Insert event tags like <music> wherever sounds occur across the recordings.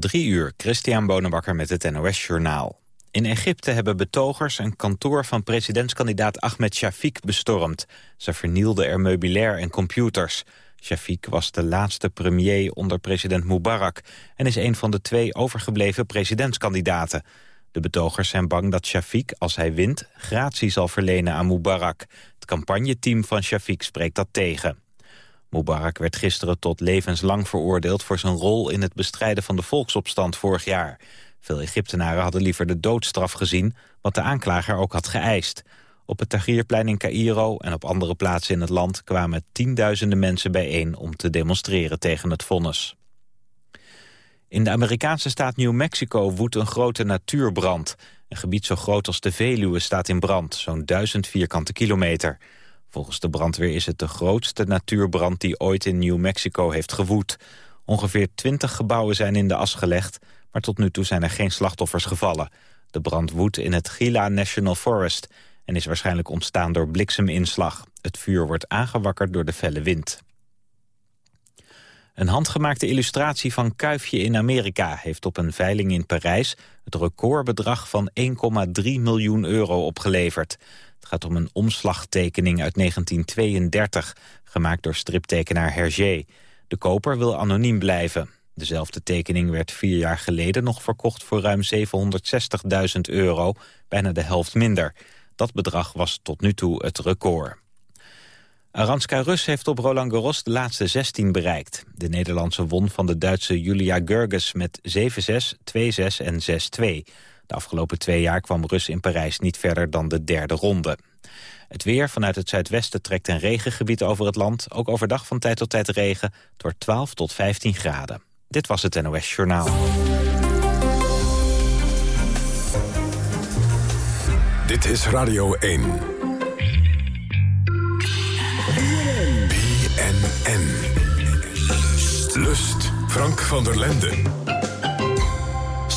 Drie uur, Christian Bonenbakker met het NOS Journaal. In Egypte hebben betogers een kantoor van presidentskandidaat Ahmed Shafiq bestormd. Ze vernielden er meubilair en computers. Shafiq was de laatste premier onder president Mubarak... en is een van de twee overgebleven presidentskandidaten. De betogers zijn bang dat Shafiq, als hij wint, gratie zal verlenen aan Mubarak. Het campagneteam van Shafiq spreekt dat tegen. Mubarak werd gisteren tot levenslang veroordeeld... voor zijn rol in het bestrijden van de volksopstand vorig jaar. Veel Egyptenaren hadden liever de doodstraf gezien... wat de aanklager ook had geëist. Op het Tahrirplein in Cairo en op andere plaatsen in het land... kwamen tienduizenden mensen bijeen om te demonstreren tegen het vonnis. In de Amerikaanse staat New Mexico woedt een grote natuurbrand. Een gebied zo groot als de Veluwe staat in brand, zo'n duizend vierkante kilometer. Volgens de brandweer is het de grootste natuurbrand die ooit in New Mexico heeft gewoed. Ongeveer twintig gebouwen zijn in de as gelegd, maar tot nu toe zijn er geen slachtoffers gevallen. De brand woedt in het Gila National Forest en is waarschijnlijk ontstaan door blikseminslag. Het vuur wordt aangewakkerd door de felle wind. Een handgemaakte illustratie van Kuifje in Amerika... heeft op een veiling in Parijs het recordbedrag van 1,3 miljoen euro opgeleverd. Het gaat om een omslagtekening uit 1932, gemaakt door striptekenaar Hergé. De koper wil anoniem blijven. Dezelfde tekening werd vier jaar geleden nog verkocht voor ruim 760.000 euro, bijna de helft minder. Dat bedrag was tot nu toe het record. Aranska Rus heeft op Roland Garros de laatste 16 bereikt. De Nederlandse won van de Duitse Julia Gerges met 7-6, 2-6 en 6-2. De afgelopen twee jaar kwam Rus in Parijs niet verder dan de derde ronde. Het weer vanuit het zuidwesten trekt een regengebied over het land. Ook overdag van tijd tot tijd regen. Wordt 12 tot 15 graden. Dit was het NOS Journaal. Dit is Radio 1. BNN. Lust. Frank van der Lenden.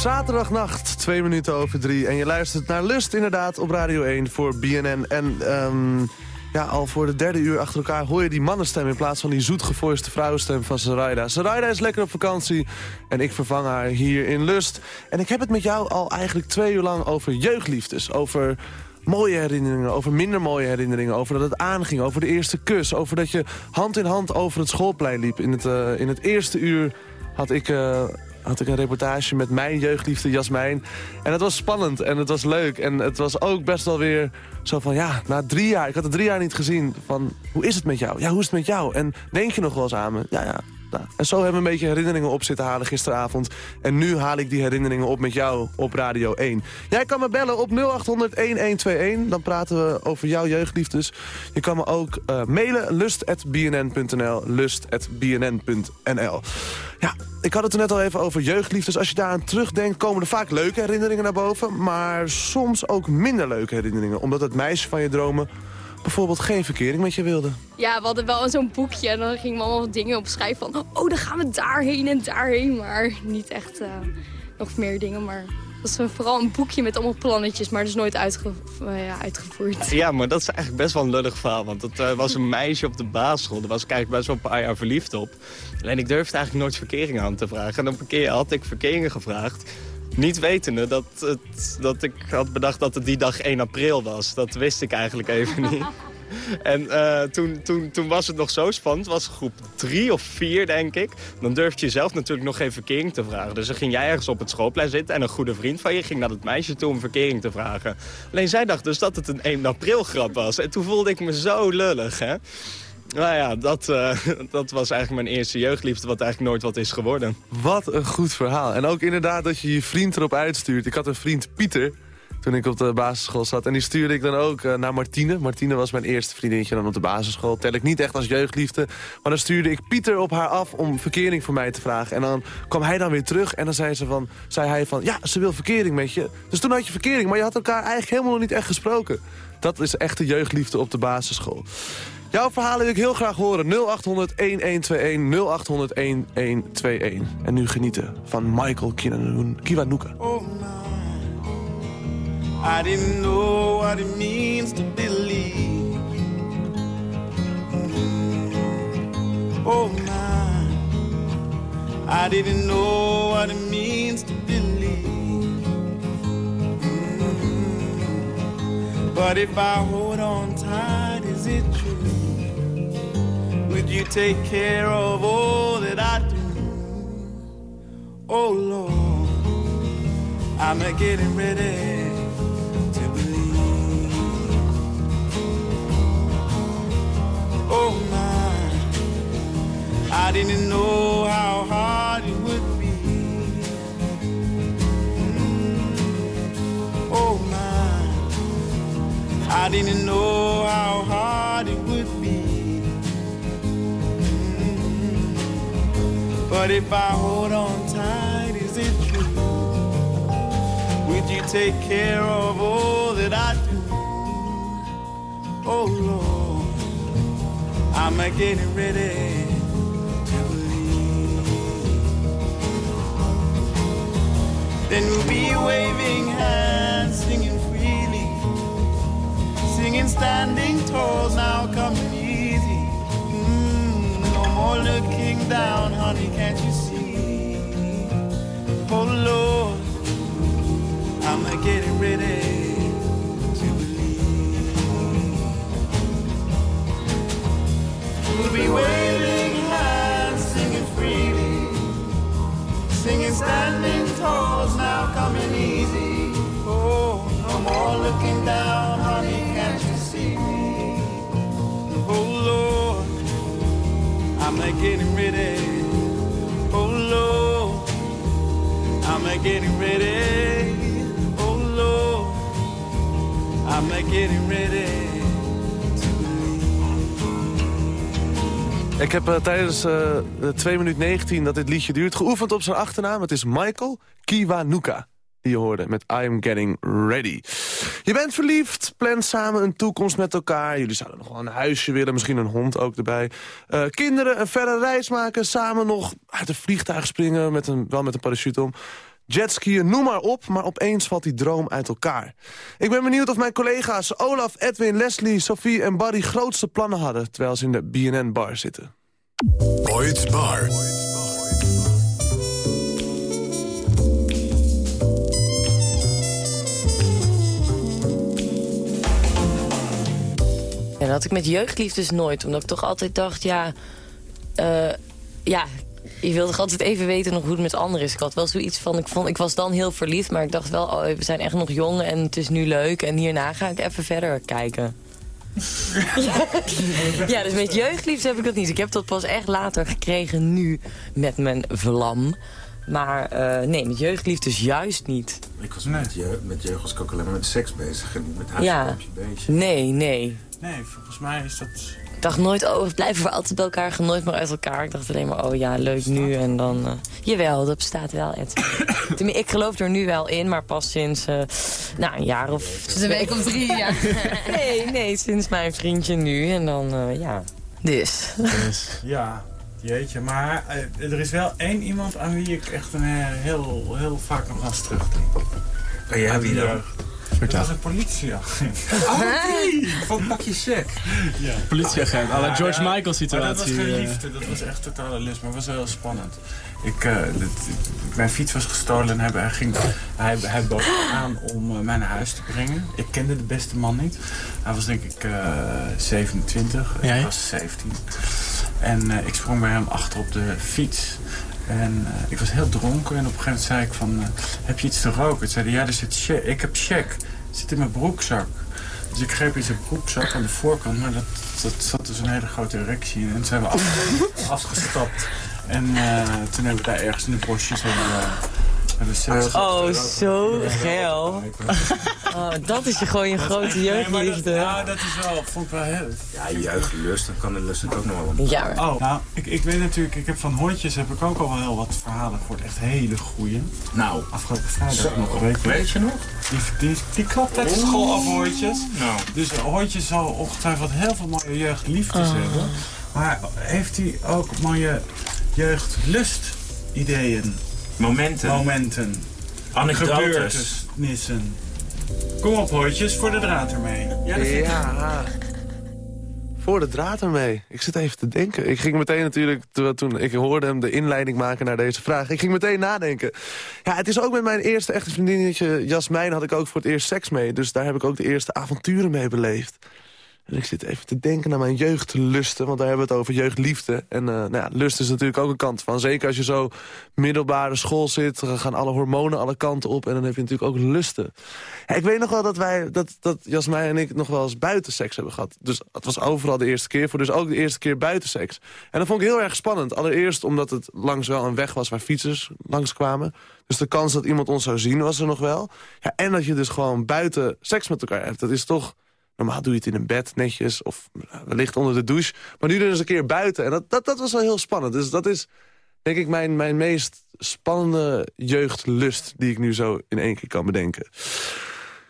Zaterdagnacht, twee minuten over drie. En je luistert naar Lust inderdaad op Radio 1 voor BNN. En um, ja, al voor de derde uur achter elkaar hoor je die mannenstem... in plaats van die zoetgevoiste vrouwenstem van Sarayda. Sarayda is lekker op vakantie en ik vervang haar hier in Lust. En ik heb het met jou al eigenlijk twee uur lang over jeugdliefdes. Over mooie herinneringen, over minder mooie herinneringen... over dat het aanging, over de eerste kus... over dat je hand in hand over het schoolplein liep. In het, uh, in het eerste uur had ik... Uh, had ik een reportage met mijn jeugdliefde Jasmijn. En het was spannend en het was leuk. En het was ook best wel weer zo van, ja, na drie jaar... ik had het drie jaar niet gezien, van, hoe is het met jou? Ja, hoe is het met jou? En denk je nog wel eens aan me? Ja, ja, en zo hebben we een beetje herinneringen op zitten halen gisteravond. En nu haal ik die herinneringen op met jou op Radio 1. Jij kan me bellen op 0800-1121. Dan praten we over jouw jeugdliefdes. Je kan me ook uh, mailen lust.bnn.nl lust.bnn.nl Ja, ik had het er net al even over jeugdliefdes. Als je daaraan terugdenkt komen er vaak leuke herinneringen naar boven. Maar soms ook minder leuke herinneringen. Omdat het meisje van je dromen bijvoorbeeld geen verkering met je wilde? Ja, we hadden wel zo'n boekje en dan gingen we allemaal dingen opschrijven van... oh, dan gaan we daarheen en daarheen, maar niet echt uh, nog meer dingen. Maar het was vooral een boekje met allemaal plannetjes, maar dus nooit uitge uh, ja, uitgevoerd. Ja, maar dat is eigenlijk best wel een lullig verhaal. Want dat uh, was een meisje op de basisschool. Daar was ik eigenlijk best wel een paar jaar verliefd op. Alleen ik durfde eigenlijk nooit verkering aan te vragen. En op een keer had ik verkeringen gevraagd. Niet wetende dat, het, dat ik had bedacht dat het die dag 1 april was. Dat wist ik eigenlijk even niet. <laughs> En uh, toen, toen, toen was het nog zo spannend. was groep drie of vier, denk ik. Dan durfde je zelf natuurlijk nog geen verkering te vragen. Dus dan ging jij ergens op het schoolplein zitten... en een goede vriend van je ging naar het meisje toe om verkering te vragen. Alleen zij dacht dus dat het een 1 april grap was. En toen voelde ik me zo lullig, hè. Nou ja, dat, uh, <laughs> dat was eigenlijk mijn eerste jeugdliefde... wat eigenlijk nooit wat is geworden. Wat een goed verhaal. En ook inderdaad dat je je vriend erop uitstuurt. Ik had een vriend, Pieter, toen ik op de basisschool zat. En die stuurde ik dan ook uh, naar Martine. Martine was mijn eerste vriendinnetje dan op de basisschool. Tel ik niet echt als jeugdliefde. Maar dan stuurde ik Pieter op haar af om verkering voor mij te vragen. En dan kwam hij dan weer terug en dan zei, ze van, zei hij van... ja, ze wil verkering met je. Dus toen had je verkering, maar je had elkaar eigenlijk helemaal nog niet echt gesproken. Dat is echte jeugdliefde op de basisschool. Jouw verhalen wil ik heel graag horen. 0800-1121, 0800-1121. En nu genieten van Michael Kiwanuka. Oh, no. I didn't know what it means to believe. Oh, my. I didn't know what it means to believe. Mm. But if I hold on tight, is it true? Would you take care of all that I do? Oh Lord, I'm a getting ready to believe. Oh my, I didn't know how hard it would be. Mm. Oh my, I didn't know how hard it would But if I hold on tight, is it true? Would you take care of all that I do? Oh Lord, I'm a getting ready to believe. Then we'll be waving hands, singing freely, singing standing tall, now coming more looking down, honey, can't you see? Oh Lord, I'm getting ready to believe. We'll be waving hands, singing freely, singing standing tall, now coming easy. Oh, no more looking down, honey, I'm a getting ready. Oh Lord, I'm a getting ready. Oh Lord, I'm a getting ready. Ik heb eh, tijdens eh 2 minuten 19 dat dit liedje duurt geoefend op zijn achternaam. Het is Michael Kiwanuka die je hoorde met I Am Getting Ready. Je bent verliefd, plant samen een toekomst met elkaar. Jullie zouden nog wel een huisje willen, misschien een hond ook erbij. Eh, kinderen, een verre reis maken, samen nog uit een vliegtuig springen... Met een, wel met een parachute om. Jetskiën, noem maar op, maar opeens valt die droom uit elkaar. Ik ben benieuwd of mijn collega's Olaf, Edwin, Leslie, Sophie en Barry... grootste plannen hadden terwijl ze in de BNN-bar zitten. Boyd's Bar. Had ik met jeugdliefdes nooit. Omdat ik toch altijd dacht, ja... eh, ja, je wilt toch altijd even weten nog hoe het met anderen is. Ik had wel zoiets van, ik, vond, ik was dan heel verliefd... maar ik dacht wel, oh, we zijn echt nog jong en het is nu leuk... en hierna ga ik even verder kijken. <laughs> ja, dus met jeugdliefdes heb ik dat niet. Ik heb dat pas echt later gekregen nu met mijn vlam. Maar eh, nee, met jeugdliefdes juist niet. Ik was met, je, met jeugd was ik ook alleen maar met seks bezig en niet met Ja. huisje, beestje. Nee, nee. Nee, volgens mij is dat... Ik dacht nooit, oh, we blijven voor altijd bij elkaar, gaan nooit meer uit elkaar. Ik dacht alleen maar, oh ja, leuk nu en dan... eh, jawel, dat bestaat wel, Ed. <coughs> Ik geloof er nu wel in, maar pas sinds, eh, nou, een jaar of... Dus een week of drie, ja. <laughs> Nee, nee, sinds mijn vriendje nu en dan, eh, ja. Dus. Dus, ja, jeetje. Maar er is wel één iemand aan wie ik echt een, heel, heel vaak nog eens terugdenk. En jij wie dan? Dat was een politieagent. Oh, die! Van pakje check. Ja. Politieagent, à la George Michael Maar situatie. dat was geen eh. liefde, dat was echt totale lust, maar het was wel heel spannend. Ik, eh, dit- mijn fiets was gestolen en hij, hij, ging, hij, hij bood aan om eh, mij naar huis te brengen. Ik kende de beste man niet. Hij was denk ik eh 27, Jij? ik was 17. En eh, ik sprong bij hem achter op de fiets. En eh, ik was heel dronken en op een gegeven moment zei ik van, eh, heb je iets te roken? Toen zei hij, ja, er zit check. ik heb check. Het zit in mijn broekzak. Dus ik greep in zijn broekzak aan de voorkant, maar dat, dat zat dus een hele grote erectie in. En toen zijn we af- <laughs> afgestapt. En eh, toen hebben we daar ergens in de bosjes hebben Oh, zo geil. <laughs> Oh, dat is je gewoon je grote jeugdliefde. ja, dat is wel, vond ik wel heel... Ja, jeugdlust, dan kan de lust het ook nog wel. Ja, Oh, nou, ik, ik weet natuurlijk, ik heb van hondjes heb ik ook al wel heel wat verhalen gehoord. Echt hele goeie. Nou, Afgelopen vrijdag nog, weet je. weet je nog? Die, die, die klapt uit school af, hondjes. Nou, Dus een hondje zal ongetwijfeld heel veel mooie jeugdliefdes Oh. hebben. Maar heeft hij ook mooie jeugdlustideeën, momenten, momenten, anekdotes. gebeurtenissen? Kom op, hondjes, voor de draad ermee. Ja, dat vind ik Ja. Voor de draad ermee. Ik zit even te denken. Ik ging meteen natuurlijk, terwijl toen ik hoorde hem de inleiding maken naar deze vraag. Ik ging meteen nadenken. Ja, het is ook met mijn eerste echte vriendinnetje Jasmijn had ik ook voor het eerst seks mee. Dus daar heb ik ook de eerste avonturen mee beleefd. En ik zit even te denken naar mijn jeugdlusten, want daar hebben we het over jeugdliefde. En uh, nou ja, lust is natuurlijk ook een kant van. Zeker als je zo middelbare school zit, dan gaan alle hormonen alle kanten op. En dan heb je natuurlijk ook lusten. Ik weet nog wel dat wij, dat, dat Jasmijn en ik nog wel eens buitenseks hebben gehad. Dus het was overal de eerste keer voor, dus ook de eerste keer buitenseks. En dat vond ik heel erg spannend. Allereerst omdat het langs wel een weg was waar fietsers langskwamen. Dus de kans dat iemand ons zou zien was er nog wel. Ja, en dat je dus gewoon buiten seks met elkaar hebt. Dat is toch Normaal doe je het in een bed netjes of wellicht onder de douche. Maar nu dus een keer buiten. En dat, dat, dat was wel heel spannend. Dus dat is denk ik mijn, mijn meest spannende jeugdlust... die ik nu zo in één keer kan bedenken.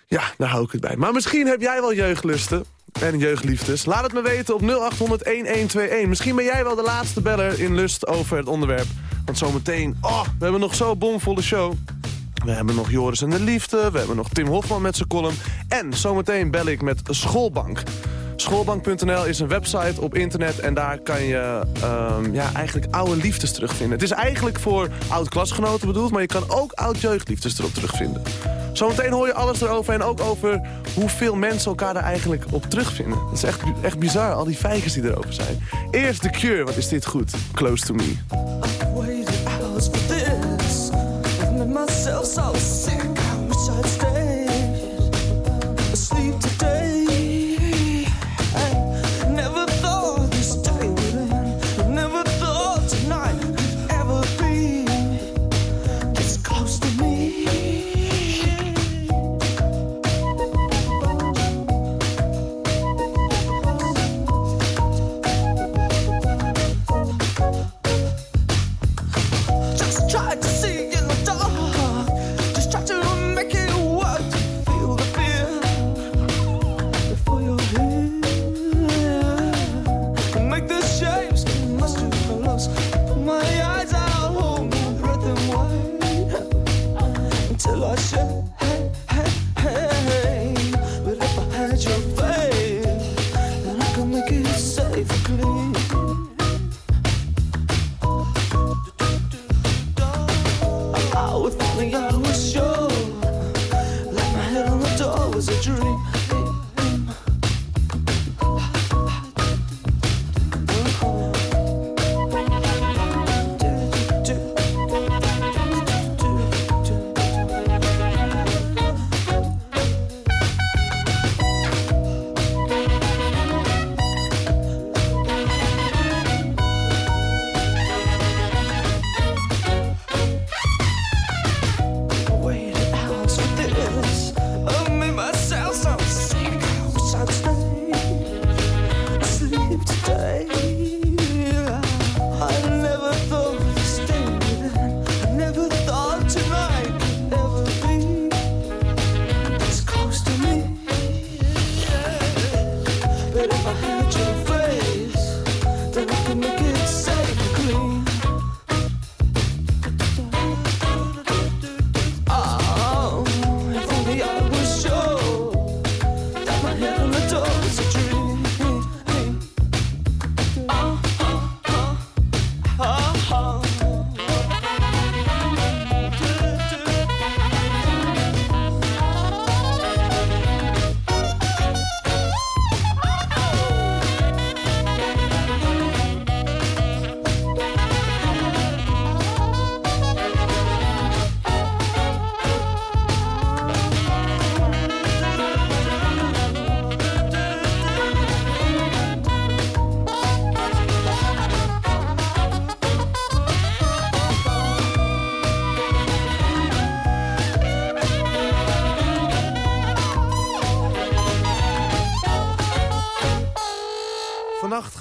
Ja, daar hou ik het bij. Maar misschien heb jij wel jeugdlusten en jeugdliefdes. Laat het me weten op 0800-1121. Misschien ben jij wel de laatste beller in lust over het onderwerp. Want zometeen, oh, we hebben nog zo'n bomvolle show. We hebben nog Joris en de Liefde. We hebben nog Tim Hofman met zijn column. En zometeen bel ik met Schoolbank. Schoolbank.nl is een website op internet en daar kan je um, ja, eigenlijk oude liefdes terugvinden. Het is eigenlijk voor oud-klasgenoten bedoeld, maar je kan ook oud-jeugdliefdes erop terugvinden. Zometeen hoor je alles erover en ook over hoeveel mensen elkaar er eigenlijk op terugvinden. Het is echt, echt bizar, al die feitjes die erover zijn. Eerst The Cure, wat is dit goed? Close to me. So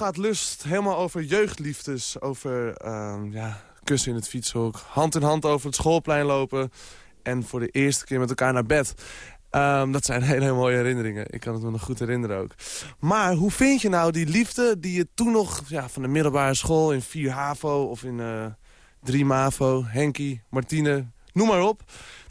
gaat Lust helemaal over jeugdliefdes. Over uh, ja, kussen in het fietshok. Hand in hand over het schoolplein lopen. En voor de eerste keer met elkaar naar bed. Um, dat zijn <laughs> hele, mooie herinneringen. Ik kan het me nog goed herinneren ook. Maar hoe vind je nou die liefde die je toen nog ja, van de middelbare school... in 4 HAVO of in uh, 3 MAVO, Henkie, Martine... noem maar op.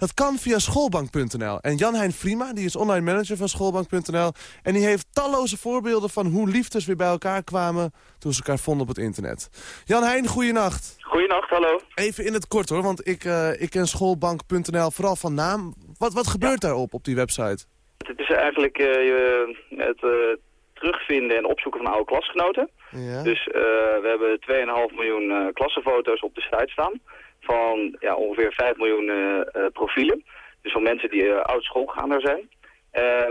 Dat kan via schoolbank.nl. En Jan-Hein Frima, die is online manager van schoolbank.nl... en die heeft talloze voorbeelden van hoe liefdes weer bij elkaar kwamen... toen ze elkaar vonden op het internet. Jan-Hein, goeienacht. Goeienacht, hallo. Even in het kort hoor, want ik, uh, ik ken schoolbank.nl vooral van naam. Wat, wat gebeurt daarop, op die website? Het is eigenlijk uh, het uh, terugvinden en opzoeken van oude klasgenoten. Ja. Dus we hebben 2,5 miljoen klassenfoto's op de site staan van ja, ongeveer 5 miljoen uh, profielen. Dus van mensen die uh, oud schoolgaander zijn.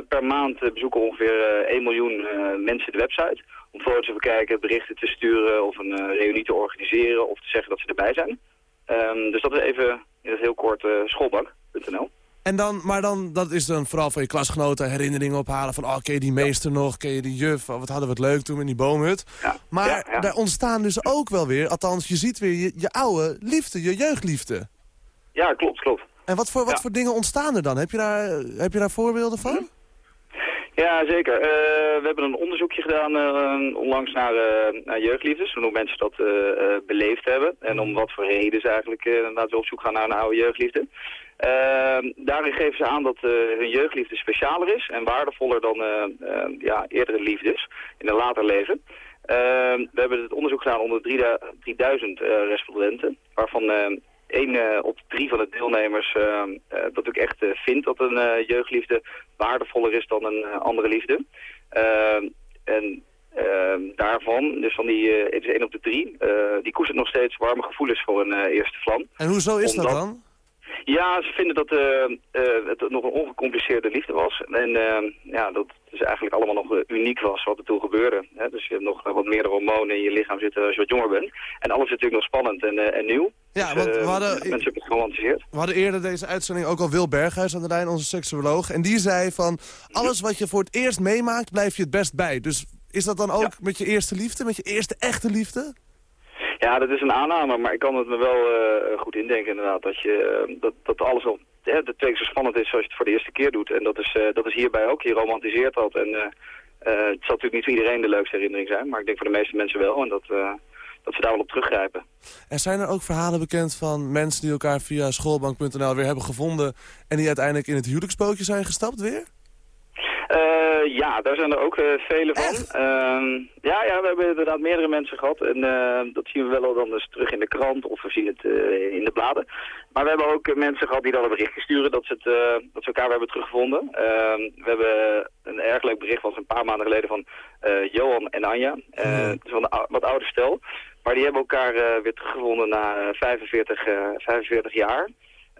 per maand bezoeken ongeveer 1 miljoen mensen de website. Om foto's te bekijken, berichten te sturen of een reunie te organiseren of te zeggen dat ze erbij zijn. Um, dus dat is even in het heel kort schoolbank.nl. En dan, maar dan, dat is dan vooral van je klasgenoten herinneringen ophalen van... oh, ken je die meester nog, ken je die juf, oh, wat hadden we het leuk toen in die boomhut. Ja. Maar ja, ja. daar ontstaan dus ook wel weer, althans je ziet weer je, je oude liefde, je jeugdliefde. Ja, klopt, klopt. En wat voor, wat voor dingen ontstaan er dan? Heb je daar, heb je daar voorbeelden van? Ja, zeker. Eh, we hebben een onderzoekje gedaan eh, onlangs naar, eh, naar jeugdliefdes. Hoe mensen dat beleefd hebben. En om wat voor redenen ze eigenlijk inderdaad op zoek gaan naar een oude jeugdliefde. Eh, daarin geven ze aan dat eh, hun jeugdliefde specialer is en waardevoller dan eh, eh, ja, eerdere liefdes in een later leven. Eh, we hebben het onderzoek gedaan onder 3000 eh, respondenten, waarvan eh, één eh, op drie van de deelnemers dat ook echt vindt dat een jeugdliefde waardevoller is dan een andere liefde. En daarvan, dus van die, het is één op de drie, die koestert nog steeds warme gevoelens voor een eerste vlam. En hoezo is dat dan? Ja, ze vinden dat eh, eh, het nog een ongecompliceerde liefde was. En eh, ja, dat het eigenlijk allemaal nog uniek was wat er toen gebeurde. Hè? Dus je hebt nog wat meer hormonen in je lichaam zitten als je wat jonger bent. En alles is natuurlijk nog spannend en, en nieuw. Ja, Dus, want we hadden- Mensen hebben het geromantiseerd. We hadden eerder deze uitzending ook al Wil Berghuis aan de lijn, onze seksuoloog. En die zei van, alles wat je voor het eerst meemaakt, blijf je het best bij. Dus is dat dan ook met je eerste liefde, met je eerste echte liefde? Ja, dat is een aanname, maar ik kan het me wel eh, goed indenken inderdaad. Dat, je, eh, dat, dat alles al hè, dat twee zo spannend is als je het voor de eerste keer doet. En dat is, eh, dat is hierbij ook. Je romantiseert dat. En het zal natuurlijk niet voor iedereen de leukste herinnering zijn. Maar ik denk voor de meeste mensen wel. En dat, dat ze daar wel op teruggrijpen. En zijn er ook verhalen bekend van mensen die elkaar via schoolbank.nl weer hebben gevonden... en die uiteindelijk in het huwelijksbootje zijn gestapt weer? Eh, ja, daar zijn er ook eh, vele van. Ehm, ja, ja, we hebben inderdaad meerdere mensen gehad. En eh, dat zien we wel al dan eens terug in de krant of we zien het in de bladen. Maar we hebben ook mensen gehad die dan een berichtje sturen dat ze, het, dat ze elkaar hebben teruggevonden. Ehm, we hebben een erg leuk bericht was een paar maanden geleden van Johan en Anja. Is van een wat ouder stel. Maar die hebben elkaar weer teruggevonden na eh, 45, eh, 45 jaar.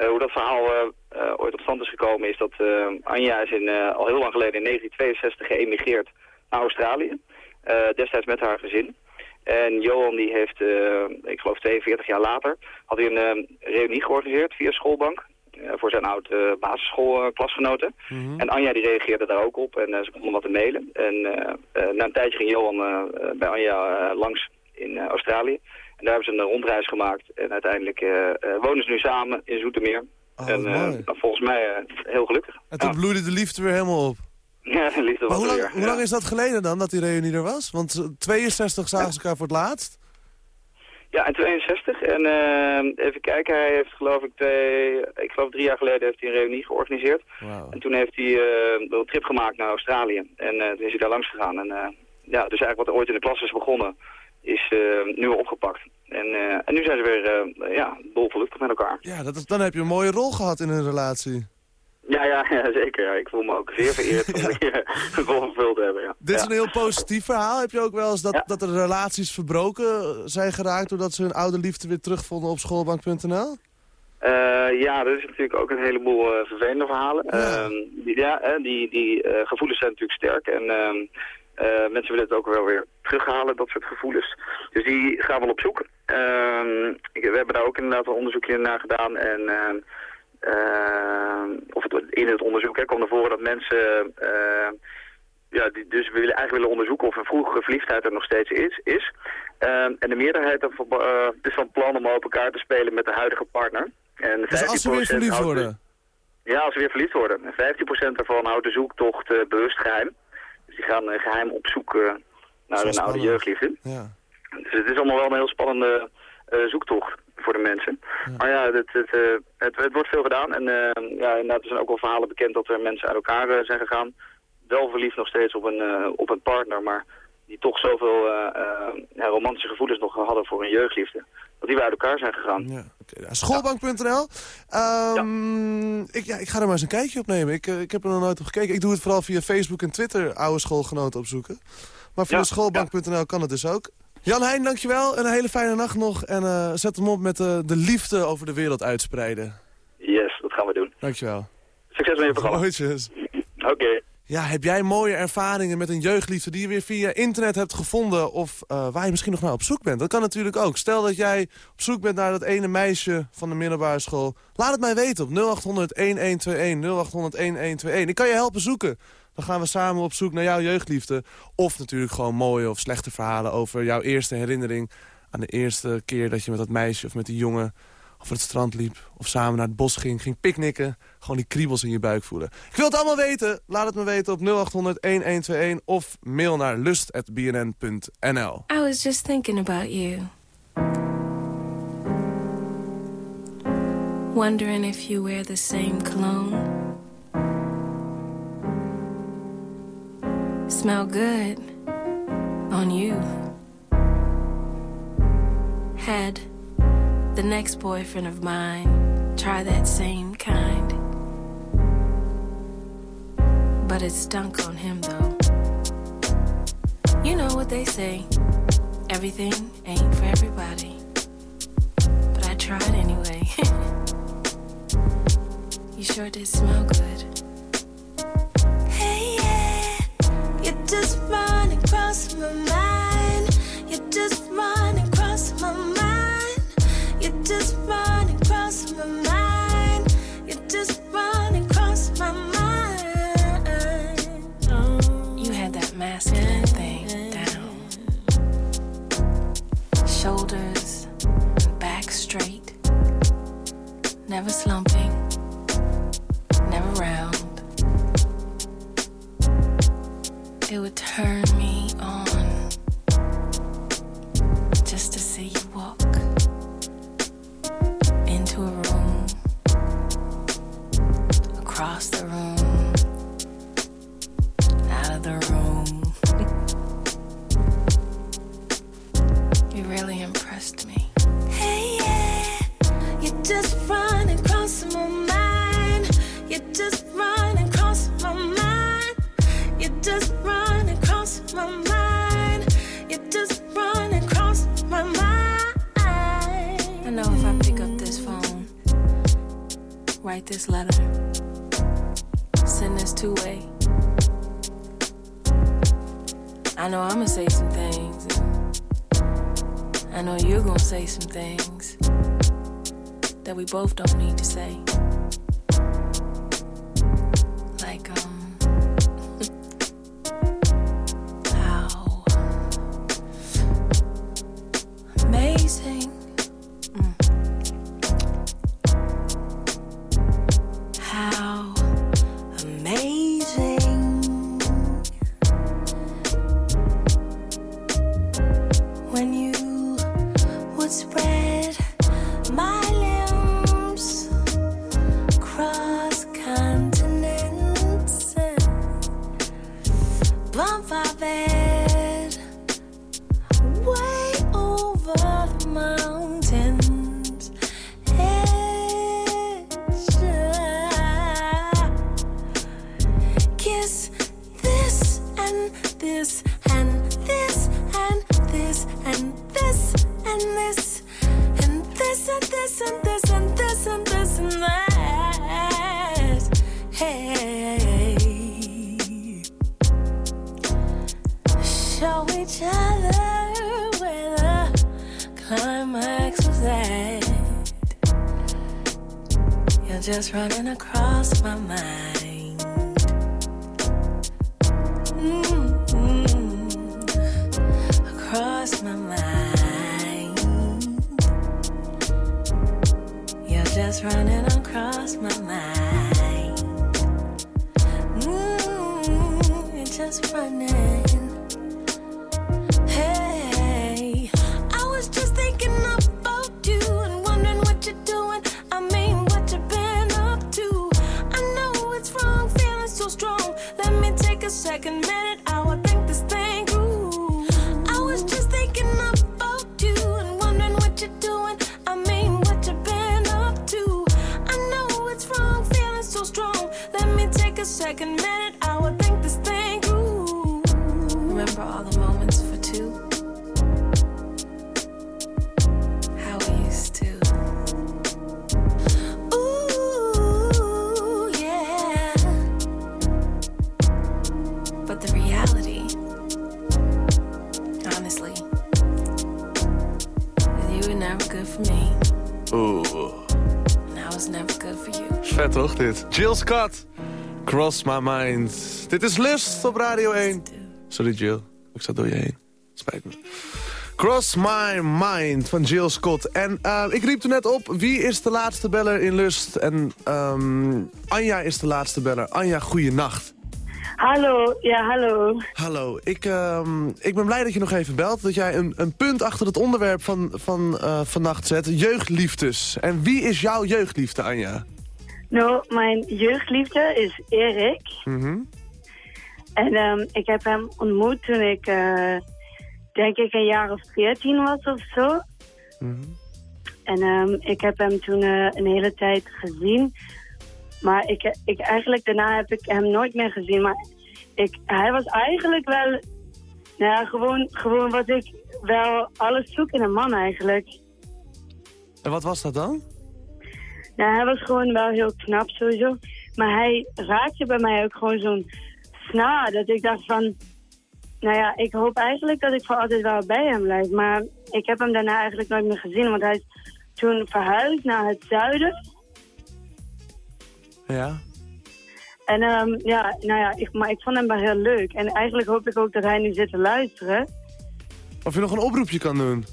Eh, hoe dat verhaal eh, eh, ooit op stand is gekomen is dat Anja is in, al heel lang geleden in 1962 geëmigreerd naar Australië. Destijds met haar gezin. En Johan die heeft, ik geloof 42 jaar later, had hij een eh, reunie georganiseerd via schoolbank. voor zijn oud eh basisschoolklasgenoten. En Anja die reageerde daar ook op en ze begon wat te mailen. En na een tijdje ging Johan bij Anja langs in Australië. En daar hebben ze een rondreis gemaakt. En uiteindelijk eh, eh, wonen ze nu samen in Zoetermeer. Oh, en eh, nou, volgens mij eh, heel gelukkig. En toen Ja. bloeide de liefde weer helemaal op. <laughs> Ja, de liefde Maar was hoe lang, weer. hoe Ja. lang is dat geleden dan, dat die reunie er was? Want eh, 62 zagen ze elkaar voor het laatst. Ja, in 62. En eh, even kijken, hij heeft geloof ik twee, ik geloof drie jaar geleden heeft hij een reunie georganiseerd. Wauw. En toen heeft hij eh, een trip gemaakt naar Australië. En eh, toen is hij daar langs gegaan. En eh, ja, dus eigenlijk wat er ooit in de klas is begonnen, is eh, nu opgepakt. En, eh, en nu zijn ze weer eh, ja, dolverluchtig met elkaar. Ja, dat is, dan heb je een mooie rol gehad in een relatie. Ja, ja, ja zeker. Ja. Ik voel me ook zeer vereerd om <laughs> hier een rol vervuld te hebben. Ja. Dit is Ja. een heel positief verhaal. Heb je ook wel eens dat, Ja. dat er relaties verbroken zijn geraakt... doordat ze hun oude liefde weer terugvonden op schoolbank.nl? Ja, er is natuurlijk ook een heleboel vervelende verhalen. Ja. Ehm, die, ja, die, die gevoelens zijn natuurlijk sterk en ehm, eh, mensen willen het ook wel weer terughalen, dat soort gevoelens. Dus die gaan wel op zoek. Ehm, we hebben daar ook inderdaad een onderzoekje naar gedaan en... ehm, ehm, of het, in het onderzoek hè, kwam naar voren dat mensen ja, die, dus we willen eigenlijk willen onderzoeken of een vroege verliefdheid er nog steeds is. is. En de meerderheid van, eh, is van plan om op elkaar te spelen met de huidige partner. En Dus als ze weer 15% verliefd worden. ja, als ze weer verliefd worden. En 15% daarvan houdt de zoektocht eh, bewust geheim. Dus die gaan eh, geheim op zoek naar een oude jeugdliefde. Ja. Dus het is allemaal wel een heel spannende eh, zoektocht. voor de mensen. Maar ja, het, het, eh, het, het wordt veel gedaan. En ja, inderdaad, er zijn ook wel verhalen bekend dat er mensen uit elkaar zijn gegaan. Wel verliefd nog steeds op een, op een partner, maar die toch zoveel ja, romantische gevoelens nog hadden voor een jeugdliefde. Die weer uit elkaar zijn gegaan. Ja, Schoolbank.nl. Ehm, ik, ja, ik ga er maar eens een kijkje op nemen. Ik, eh, ik heb er nog nooit op gekeken. Ik doe het vooral via Facebook en Twitter oude schoolgenoten opzoeken. Maar via Ja, schoolbank.nl kan het dus ook. Jan Heijn, dankjewel. En een hele fijne nacht nog. En eh, zet hem op met eh, de liefde over de wereld uitspreiden. Yes, dat gaan we doen. Dankjewel. Succes met je programma. Oké. Ja, heb jij mooie ervaringen met een jeugdliefde die je weer via internet hebt gevonden... of eh, waar je misschien nog naar op zoek bent? Dat kan natuurlijk ook. Stel dat jij op zoek bent naar dat ene meisje van de middelbare school. Laat het mij weten op 0800-1121, 0800-1121. Ik kan je helpen zoeken. Dan gaan we samen op zoek naar jouw jeugdliefde. Of natuurlijk gewoon mooie of slechte verhalen over jouw eerste herinnering... aan de eerste keer dat je met dat meisje of met die jongen over het strand liep... of samen naar het bos ging, ging picknicken... gewoon die kriebels in je buik voelen. Ik wil het allemaal weten. Laat het me weten op 0800-1121... of mail naar lust.bnn.nl. I was just thinking about you. Wondering if you wear the same cologne. Smell good on you. Had the next boyfriend of mine try that same kind. But it stunk on him though. You know what they say. Everything ain't for everybody. But I tried anyway. <laughs> you sure did smell good. Never slumping. Never round. It would turn write this letter, send this two way. I know I'ma say some things. I know you're gonna say some things that we both don't need to say. trying to Jill Scott. Cross my mind. Dit is Lust op Radio 1. Sorry Jill, ik zat door je heen. Spijt me. Cross my mind van Jill Scott. En eh, ik riep er net op, wie is de laatste beller in Lust? En ehm, Anja is de laatste beller. Anja, goeienacht. Hallo, ja, hallo. Hallo, ik, ehm, ik ben blij dat je nog even belt. Dat jij een, een punt achter het onderwerp van, van eh, vannacht zet. Jeugdliefdes. En wie is jouw jeugdliefde, Anja? Nou, mijn jeugdliefde is Erik. Mhm. En ehm, ik heb hem ontmoet toen ik, eh, denk ik, een jaar of veertien was of zo. En ehm, ik heb hem toen eh, een hele tijd gezien. Maar ik, ik, eigenlijk daarna heb ik hem nooit meer gezien. Maar ik, hij was eigenlijk wel, nou ja, gewoon, gewoon wat ik wel alles zoek in een man eigenlijk. En wat was dat dan? Hij was gewoon wel heel knap sowieso. Maar hij raakte bij mij ook gewoon zo'n snaar. Dat ik dacht van... Nou ja, ik hoop eigenlijk dat ik voor altijd wel bij hem blijf. Maar ik heb hem daarna eigenlijk nooit meer gezien. Want hij is toen verhuisd naar het zuiden. Ja. En ehm, ja, nou ja, ik, maar ik vond hem wel heel leuk. En eigenlijk hoop ik ook dat hij nu zit te luisteren. Of je nog een oproepje kan doen.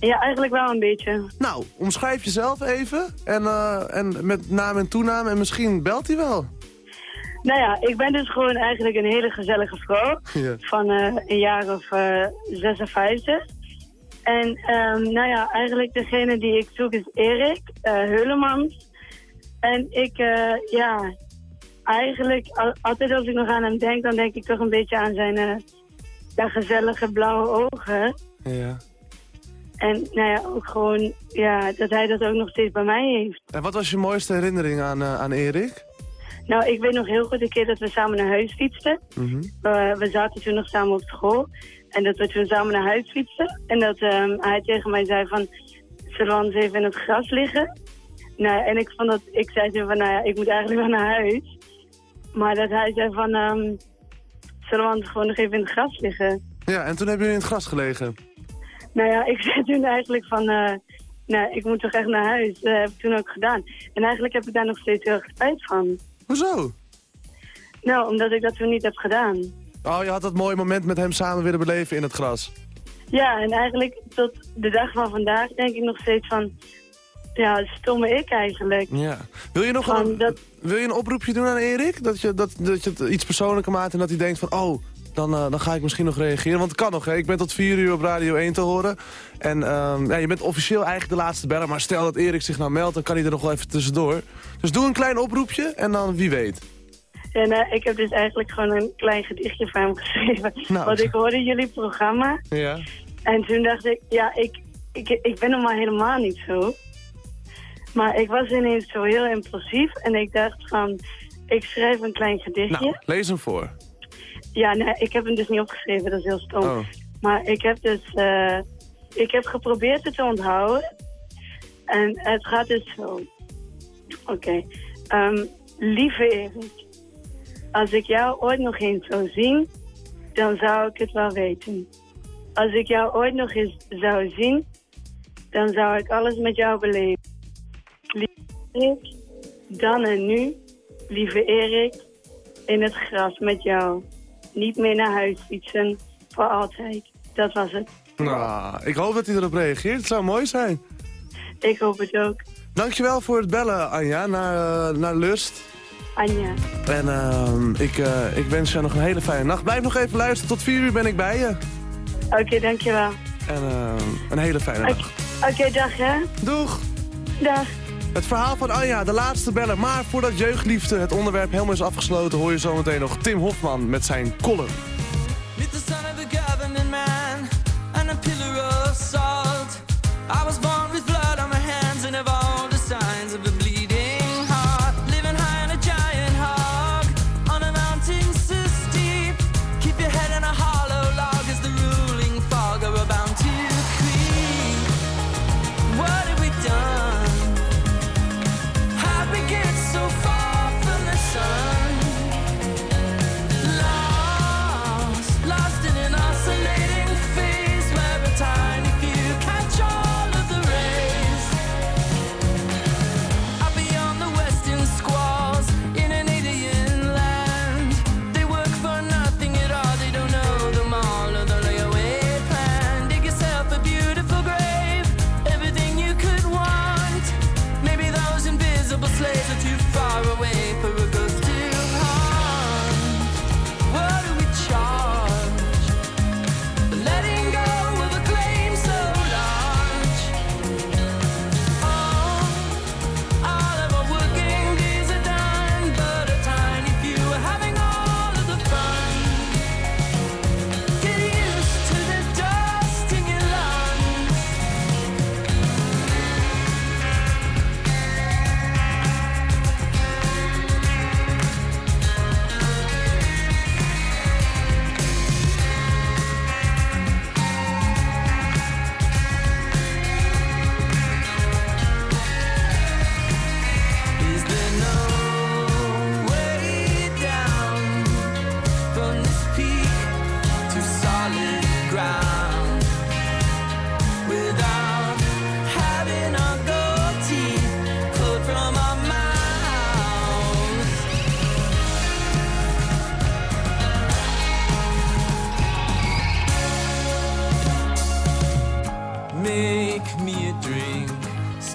Ja, eigenlijk wel een beetje. Nou, omschrijf jezelf even. En, eh, en met naam en toenaam. En misschien belt hij wel. Nou ja, ik ben dus gewoon eigenlijk een hele gezellige vrouw. <laughs> Ja. Van eh, een jaar of eh 56. En ehm, nou ja, eigenlijk degene die ik zoek is Erik eh Heulemans. En ik, ja, eigenlijk al- altijd als ik nog aan hem denk, dan denk ik toch een beetje aan zijn ja, gezellige blauwe ogen. Ja. En nou ja, ook gewoon, ja, dat hij dat ook nog steeds bij mij heeft. En wat was je mooiste herinnering aan, eh, aan Erik? Nou, ik weet nog heel goed een keer dat we samen naar huis fietsten. Mhm. Eh, we zaten toen nog samen op school. En dat we toen samen naar huis fietsten. En dat ehm, hij tegen mij zei van... Zullen we even in het gras liggen? Nou, en ik, vond dat, ik zei toen van, nou ja, ik moet eigenlijk wel naar huis. Maar dat hij zei van... ehm, zullen we gewoon nog even in het gras liggen? Ja, en toen heb je in het gras gelegen. Nou ja, <laughs> ik zei toen eigenlijk van... eh, nou, ik moet toch echt naar huis. Dat heb ik toen ook gedaan. En eigenlijk heb ik daar nog steeds heel erg spijt van. Hoezo? Nou, omdat ik dat toen niet heb gedaan. Oh, je had dat mooie moment met hem samen willen beleven in het gras. Ja, en eigenlijk tot de dag van vandaag denk ik nog steeds van... Ja, stomme ik eigenlijk. Ja. Wil je nog Van een, wil je een oproepje doen aan Erik? Dat je, dat, dat je het iets persoonlijker maakt en dat hij denkt van... Oh, dan, eh, dan ga ik misschien nog reageren. Want het kan nog, hè. Ik ben tot vier uur op Radio 1 te horen. En ehm, ja, je bent officieel eigenlijk de laatste beller. Maar stel dat Erik zich nou meldt, dan kan hij er nog wel even tussendoor. Dus doe een klein oproepje en dan wie weet. En eh, ik heb dus eigenlijk gewoon een klein gedichtje voor hem geschreven. <laughs> Nou. Want ik hoorde jullie programma. Ja. En toen dacht ik, ja, ik, ik, ik ben normaal helemaal niet zo. Maar ik was ineens zo heel impulsief. En ik dacht van, ik schrijf een klein gedichtje. Nou, lees hem voor. Ja, nee, ik heb hem dus niet opgeschreven, dat is heel stom. Oh. Maar ik heb dus, eh, ik heb geprobeerd het te onthouden. En het gaat dus zo. Oké. Ehm, lieve Erik, als ik jou ooit nog eens zou zien, dan zou ik het wel weten. Als ik jou ooit nog eens zou zien, dan zou ik alles met jou beleven. Lieve Erik, dan en nu, lieve Erik, in het gras met jou. Niet meer naar huis fietsen, voor altijd. Dat was het. Nou, ik hoop dat hij erop reageert. Het zou mooi zijn. Ik hoop het ook. Dankjewel voor het bellen, Anja, naar, eh, naar Lust. Anja. En ehm, ik, eh, ik wens je nog een hele fijne nacht. Blijf nog even luisteren. Tot vier uur ben ik bij je. Oké, dankjewel. En ehm, een hele fijne Oké, nacht. oké, dag hè. Doeg. Dag. Het verhaal van Anja, de laatste bellen. Maar voordat jeugdliefde het onderwerp helemaal is afgesloten... hoor je zometeen nog Tim Hofman met zijn column.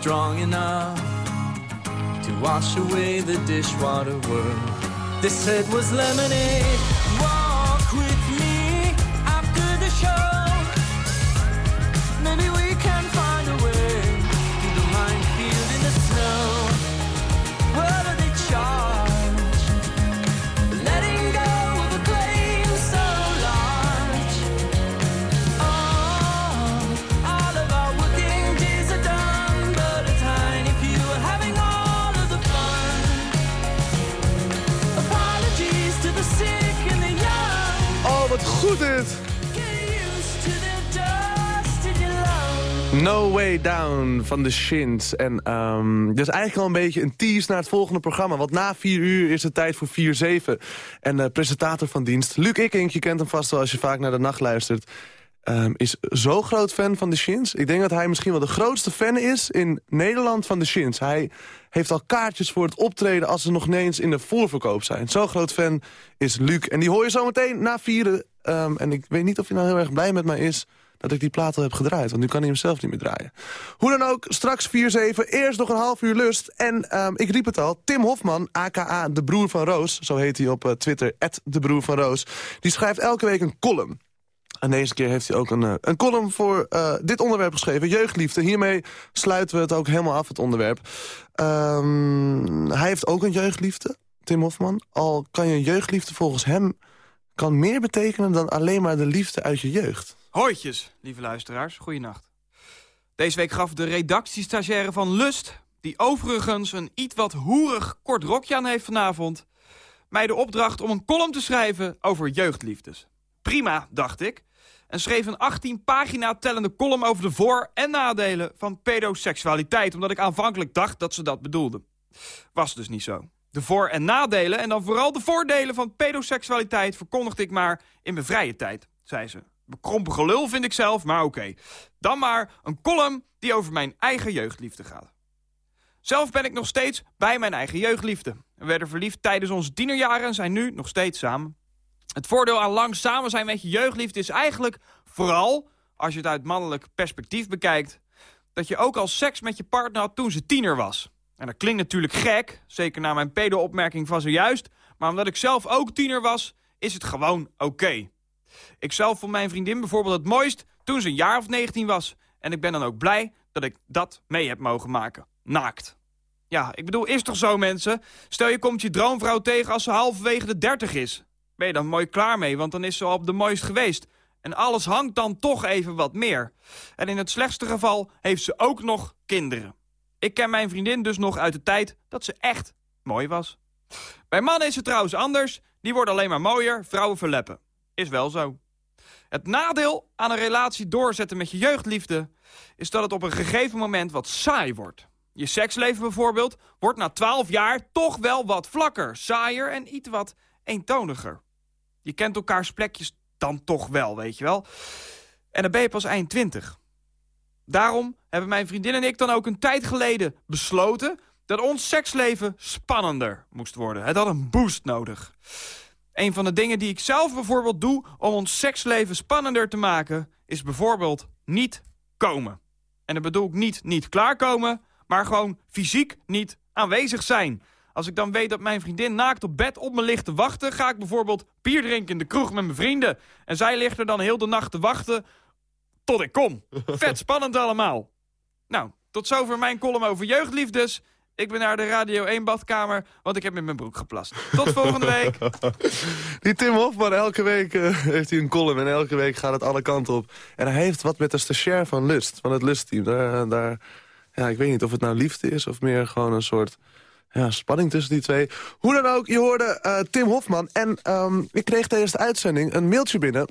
Strong enough to wash away the dishwater world. This head was lemonade. No Way Down van de Shins. En is eigenlijk al een beetje een tease naar het volgende programma. Want na 4 uur is het tijd voor 4-7. En de presentator van dienst, Luc Ikink, je kent hem vast wel als je vaak naar de nacht luistert... ehm, is zo groot fan van de Shins. Ik denk dat hij misschien wel de grootste fan is in Nederland van de Shins. Hij heeft al kaartjes voor het optreden als ze nog niet eens in de voorverkoop zijn. Zo groot fan is Luc. En die hoor je zo meteen na vieren. Ehm, en ik weet niet of hij nou heel erg blij met mij is dat ik die plaat al heb gedraaid. Want nu kan hij hem zelf niet meer draaien. Hoe dan ook, straks 4-7. Eerst nog een half uur lust. En ehm, ik riep het al, Tim Hofman, aka de broer van Roos... zo heet hij op eh, Twitter, de broer van Roos... die schrijft elke week een column. En deze keer heeft hij ook een, eh, een column voor eh, dit onderwerp geschreven. Jeugdliefde. Hiermee sluiten we het ook helemaal af, het onderwerp. Ehm, hij heeft ook een jeugdliefde, Tim Hofman. Al kan je jeugdliefde volgens hem... kan meer betekenen dan alleen maar de liefde uit je jeugd. Hooitjes, lieve luisteraars. Goeienacht. Deze week gaf de redactiestagiaire van Lust... die overigens een iets wat hoerig kort rokje aan heeft vanavond... mij de opdracht om een column te schrijven over jeugdliefdes. Prima, dacht ik. En schreef een 18 pagina tellende column over de voor- en nadelen van pedoseksualiteit... omdat ik aanvankelijk dacht dat ze dat bedoelde. Was dus niet zo. De voor- en nadelen en dan vooral de voordelen van pedoseksualiteit... verkondigde ik maar in mijn vrije tijd, zei ze. Bekrompen gelul vind ik zelf, maar oké. Dan maar een column die over mijn eigen jeugdliefde gaat. Zelf ben ik nog steeds bij mijn eigen jeugdliefde. We werden verliefd tijdens onze tienerjaren en zijn nu nog steeds samen. Het voordeel aan lang samen zijn met je jeugdliefde is eigenlijk vooral, als je het uit mannelijk perspectief bekijkt, dat je ook al seks met je partner had toen ze tiener was. En dat klinkt natuurlijk gek, zeker na mijn pedo-opmerking van zojuist, maar omdat ik zelf ook tiener was, is het gewoon oké. Ik zelf vond mijn vriendin bijvoorbeeld het mooist toen ze een jaar of 19 was. En ik ben dan ook blij dat ik dat mee heb mogen maken. Naakt. Ja, ik bedoel, is toch zo mensen? Stel je komt je droomvrouw tegen als ze halverwege de 30 is. Ben je dan mooi klaar mee, want dan is ze al op de mooist geweest. En alles hangt dan toch even wat meer. En in het slechtste geval heeft ze ook nog kinderen. Ik ken mijn vriendin dus nog uit de tijd dat ze echt mooi was. Bij mannen is het trouwens anders. Die worden alleen maar mooier, vrouwen verleppen. Is wel zo. Het nadeel aan een relatie doorzetten met je jeugdliefde... is dat het op een gegeven moment wat saai wordt. Je seksleven bijvoorbeeld wordt na 12 jaar toch wel wat vlakker, saaier en iets wat eentoniger. Je kent elkaars plekjes dan toch wel, weet je wel. En dan ben je pas eind 20. Daarom hebben mijn vriendin en ik dan ook een tijd geleden besloten... dat ons seksleven spannender moest worden. Het had een boost nodig. Een van de dingen die ik zelf bijvoorbeeld doe om ons seksleven spannender te maken... is bijvoorbeeld niet komen. En dan bedoel ik niet niet klaarkomen, maar gewoon fysiek niet aanwezig zijn. Als ik dan weet dat mijn vriendin naakt op bed op me ligt te wachten... ga ik bijvoorbeeld bier drinken in de kroeg met mijn vrienden. En zij ligt er dan heel de nacht te wachten tot ik kom. Vet spannend allemaal. Nou, tot zover mijn column over jeugdliefdes. Ik ben naar de Radio 1 badkamer, want ik heb in mijn broek geplast. Tot volgende week. <laughs> Die Tim Hofman, elke week eh, heeft hij een column en elke week gaat het alle kanten op. En hij heeft wat met de stagiair van Lust, van het Lustteam. Daar, daar, ja, ik weet niet of het nou liefde is of meer gewoon een soort ja, spanning tussen die twee. Hoe dan ook, je hoorde eh, Tim Hofman. En um, ik kreeg tijdens de uitzending een mailtje binnen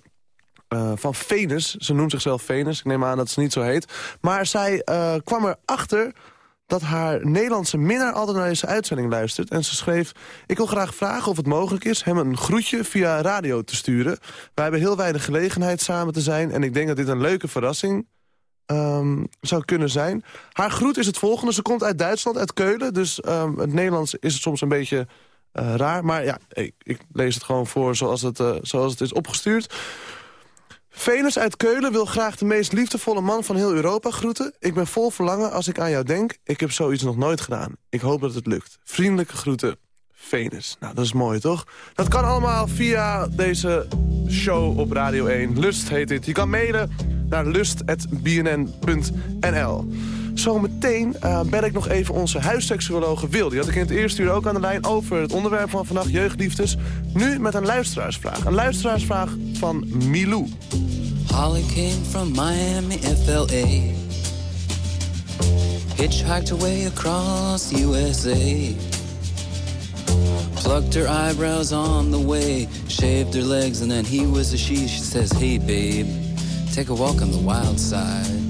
uh, van Venus. Ze noemt zichzelf Venus. Ik neem aan dat ze niet zo heet. Maar zij uh, kwam erachter dat haar Nederlandse minnaar altijd naar deze uitzending luistert. En ze schreef, ik wil graag vragen of het mogelijk is... hem een groetje via radio te sturen. Wij hebben heel weinig gelegenheid samen te zijn... en ik denk dat dit een leuke verrassing um, zou kunnen zijn. Haar groet is het volgende. Ze komt uit Duitsland, uit Keulen. Dus um, het Nederlands is het soms een beetje uh, raar. Maar ja, ik, lees het gewoon voor zoals het, zoals het is opgestuurd. Venus uit Keulen wil graag de meest liefdevolle man van heel Europa groeten. Ik ben vol verlangen als ik aan jou denk. Ik heb zoiets nog nooit gedaan. Ik hoop dat het lukt. Vriendelijke groeten, Venus. Nou, dat is mooi, toch? Dat kan allemaal via deze show op Radio 1. Lust heet dit. Je kan mailen naar lust.bnn.nl. Zometeen uh, bel ik nog even onze huisseksuologe Wil. Die had ik in het eerste uur ook aan de lijn over het onderwerp van vannacht, jeugdliefdes. Nu met een luisteraarsvraag. Een luisteraarsvraag van Milou. Holly came from Miami, FLA. Hitchhiked away across USA. Plucked her eyebrows on the way. Shaved her legs and then he was a she. She says, hey babe, take a walk on the wild side.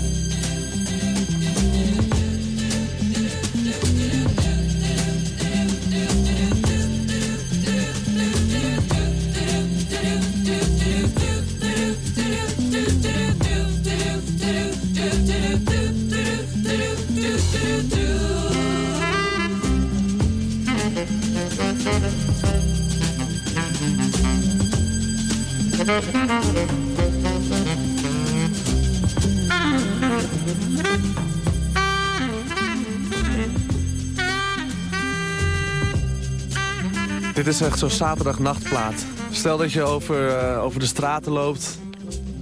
echt zo'n zaterdagnachtplaat. Stel dat je over, eh, over de straten loopt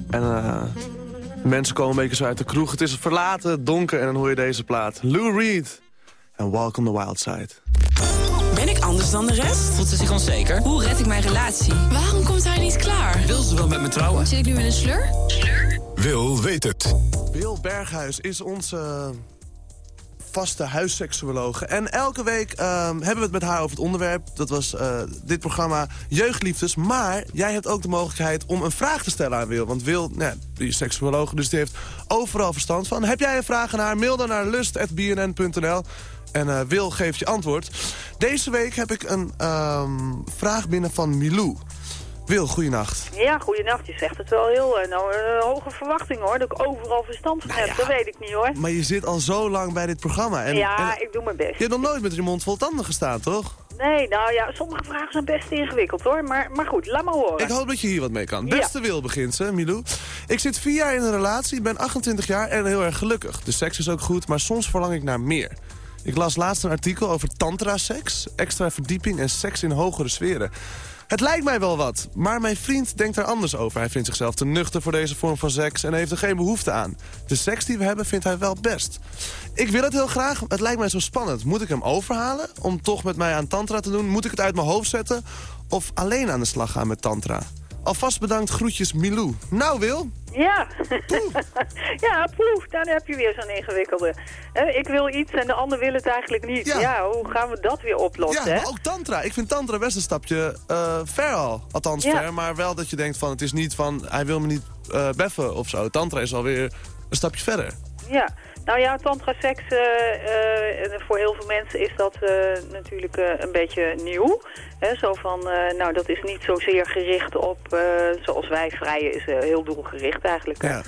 en eh, mensen komen een beetje zo uit de kroeg. Het is verlaten, donker en dan hoor je deze plaat. Lou Reed en Walk on the Wild Side. Ben ik anders dan de rest? Voelt ze zich onzeker? Hoe red ik mijn relatie? Waarom komt hij niet klaar? Wil ze wel met me trouwen? Zit ik nu in een slur? Wil weet het. Wil Berghuis is onze vaste huisseksuologe. En elke week ehm, hebben we het met haar over het onderwerp. Dat was eh, dit programma Jeugdliefdes. Maar jij hebt ook de mogelijkheid om een vraag te stellen aan Wil. Want Wil, nou, die is seksuologe, dus die heeft overal verstand van. Heb jij een vraag aan haar? Mail dan naar lust.bnn.nl. En eh, Wil geeft je antwoord. Deze week heb ik een ehm, vraag binnen van Milou. Wil, goeienacht. Ja, goeienacht. Je zegt het wel heel uh, nou, een hoge verwachting hoor. Dat ik overal verstand van heb, dat weet ik niet hoor. Maar je zit al zo lang bij dit programma. En, ja, en- ik doe mijn best. je hebt nog nooit met je mond vol tanden gestaan, toch? Nee, nou ja, sommige vragen zijn best ingewikkeld hoor. Maar, maar goed, laat maar horen. Ik hoop dat je hier wat mee kan. Ja. Beste Wil begint ze, Milou. Ik zit vier jaar in een relatie, ben 28 jaar en heel erg gelukkig. De seks is ook goed, maar soms verlang ik naar meer. Ik las laatst een artikel over tantra-seks, extra verdieping en seks in hogere sferen. Het lijkt mij wel wat, maar mijn vriend denkt er anders over. Hij vindt zichzelf te nuchter voor deze vorm van seks en heeft er geen behoefte aan. De seks die we hebben vindt hij wel best. Ik wil het heel graag, het lijkt mij zo spannend. Moet ik hem overhalen om toch met mij aan tantra te doen? Moet ik het uit mijn hoofd zetten of alleen aan de slag gaan met tantra? Alvast bedankt, groetjes Milou. Nou Wil, Ja, <laughs> ja, proef. Dan heb je weer zo'n ingewikkelde. Ik wil iets en de ander wil het eigenlijk niet. Ja. Ja, hoe gaan we dat weer oplossen? ja, hè? maar ook tantra. Ik vind tantra best een stapje eh, ver al. Althans Ja. ver, maar wel dat je denkt van... het is niet van, hij wil me niet eh, beffen of zo. Tantra is alweer een stapje verder. Ja, nou ja, tantra-seks, eh, eh, en voor heel veel mensen is dat eh, natuurlijk eh, een beetje nieuw. Hè, zo van, eh, nou dat is niet zozeer gericht op, eh, zoals wij vrijen, is eh, heel doelgericht eigenlijk. hè.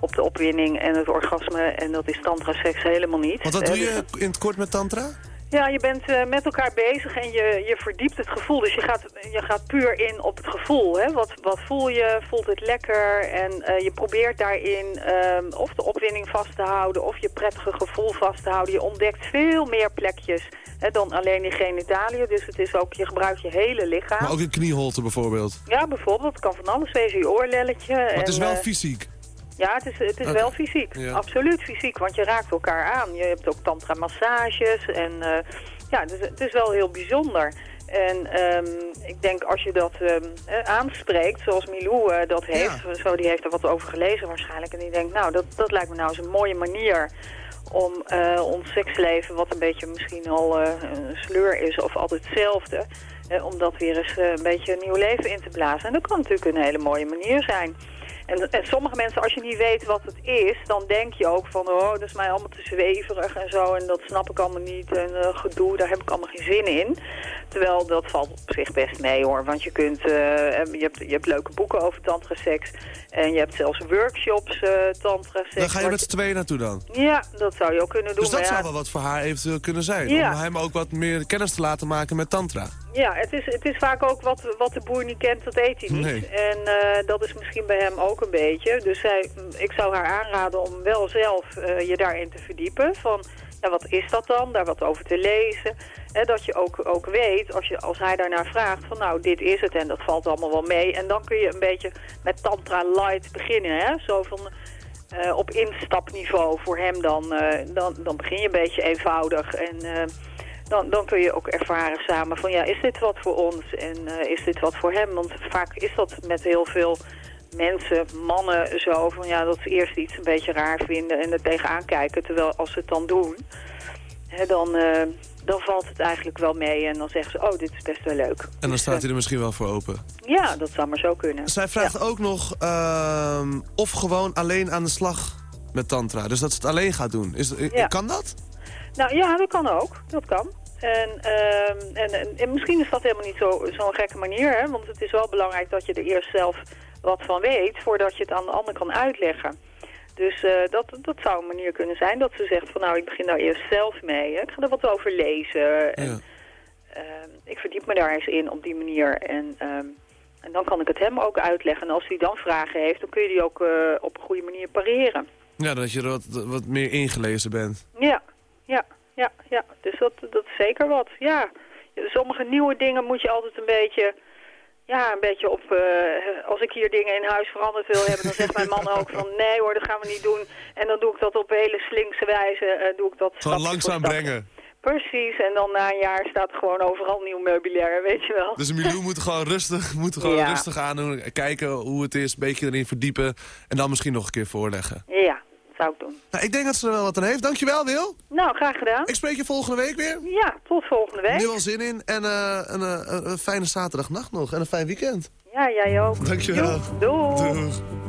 Op de opwinning en het orgasme en dat is tantra-seks helemaal niet. Want wat Eh, doe dus je in het kort met tantra? Ja, je bent eh, met elkaar bezig en je, je verdiept het gevoel. Dus je gaat, je gaat puur in op het gevoel. Hè? Wat, wat voel je? Voelt het lekker? En eh, je probeert daarin ehm, of de opwinding vast te houden... of je prettige gevoel vast te houden. Je ontdekt veel meer plekjes hè, dan alleen die genitaliën. Dus het is ook, je gebruikt je hele lichaam. Maar ook een knieholte bijvoorbeeld. Ja, bijvoorbeeld. Het kan van alles wezen. Je oorlelletje. Maar het is wel eh, fysiek. Ja, het is, het is wel fysiek. Ja. Absoluut fysiek, want je raakt elkaar aan. Je hebt ook tantra-massages en eh, ja, het is, het is wel heel bijzonder. En ehm, ik denk als je dat eh, aanspreekt, zoals Milou eh, dat heeft, zo, die heeft er wat over gelezen waarschijnlijk. En die denkt, nou, dat, dat lijkt me nou eens een mooie manier om ons seksleven, wat een beetje misschien al een sleur is of altijd hetzelfde, om dat weer eens een beetje een nieuw leven in te blazen. En dat kan natuurlijk een hele mooie manier zijn. En, en sommige mensen, als je niet weet wat het is, dan denk je ook van, oh, dat is mij allemaal te zweverig en zo. En dat snap ik allemaal niet. En eh, gedoe, daar heb ik allemaal geen zin in. Terwijl dat valt op zich best mee hoor. Want je, kunt, eh, je, hebt, je hebt leuke boeken over tantraseks. En je hebt zelfs workshops uh, tantraseks. Dan ga je met z'n tweeën naartoe dan? Ja, dat zou je ook kunnen doen. Dus dat zou ja, wel wat voor haar eventueel kunnen zijn. Ja. Om hem ook wat meer kennis te laten maken met tantra. Ja, het is, het is vaak ook wat, wat de boer niet kent, dat eet hij niet. Nee. En eh, dat is misschien bij hem ook een beetje. Dus hij, ik zou haar aanraden om wel zelf eh, je daarin te verdiepen. Van, ja, wat is dat dan? Daar wat over te lezen. Hè, dat je ook, ook weet, als, je, als hij daarnaar vraagt, van nou, dit is het en dat valt allemaal wel mee. En dan kun je een beetje met tantra light beginnen. Hè? Zo van... eh, op instapniveau voor hem dan, dan, dan begin je een beetje eenvoudig. En dan, dan kun je ook ervaren samen van ja, is dit wat voor ons en eh, is dit wat voor hem? Want vaak is dat met heel veel mensen, mannen zo van ja, dat ze eerst iets een beetje raar vinden en er tegenaan kijken. Terwijl als ze het dan doen, hè, dan, eh, dan valt het eigenlijk wel mee en dan zeggen ze oh, dit is best wel leuk. En dan staat hij er misschien wel voor open. Ja, dat zou maar zo kunnen. Zij vraagt ook nog ehm, of gewoon alleen aan de slag met tantra. Dus dat ze het alleen gaat doen. Is, Ja. Kan dat? Nou ja, dat kan ook. Dat kan. En, ehm, en, en, en misschien is dat helemaal niet zo- zo'n gekke manier, hè? want het is wel belangrijk dat je er eerst zelf wat van weet, voordat je het aan de ander kan uitleggen. Dus eh, dat, dat zou een manier kunnen zijn dat ze zegt van nou, ik begin daar eerst zelf mee. Hè? Ik ga er wat over lezen. En, ehm, ik verdiep me daar eens in op die manier. En, ehm, En dan kan ik het hem ook uitleggen. En als hij dan vragen heeft, dan kun je die ook eh, op een goede manier pareren. Ja, dat je er wat, wat meer ingelezen bent. Ja, ja, ja, ja. Dus dat, dat is zeker wat, ja. Sommige nieuwe dingen moet je altijd een beetje... Ja, een beetje op... eh, als ik hier dingen in huis veranderd wil hebben, dan zegt mijn man ook van... <laughs> Nee hoor, dat gaan we niet doen. En dan doe ik dat op hele slinkse wijze. eh, doe ik dat Gewoon langzaam brengen. Precies, en dan na een jaar staat er gewoon overal nieuw meubilair, weet je wel. Dus Milou moet gewoon rustig, <laughs> moet gewoon Ja. rustig aandoen. Kijken hoe het is, een beetje erin verdiepen. En dan misschien nog een keer voorleggen. Ja, zou ik doen. Nou, ik denk dat ze er wel wat aan heeft. Dankjewel, Wil. Nou, graag gedaan. Ik spreek je volgende week weer. Ja, tot volgende week. Nu al zin in. En eh, een, eh, een, een fijne zaterdagnacht nog. En een fijn weekend. Ja, jij ook. Dankjewel. Doei. Doeg.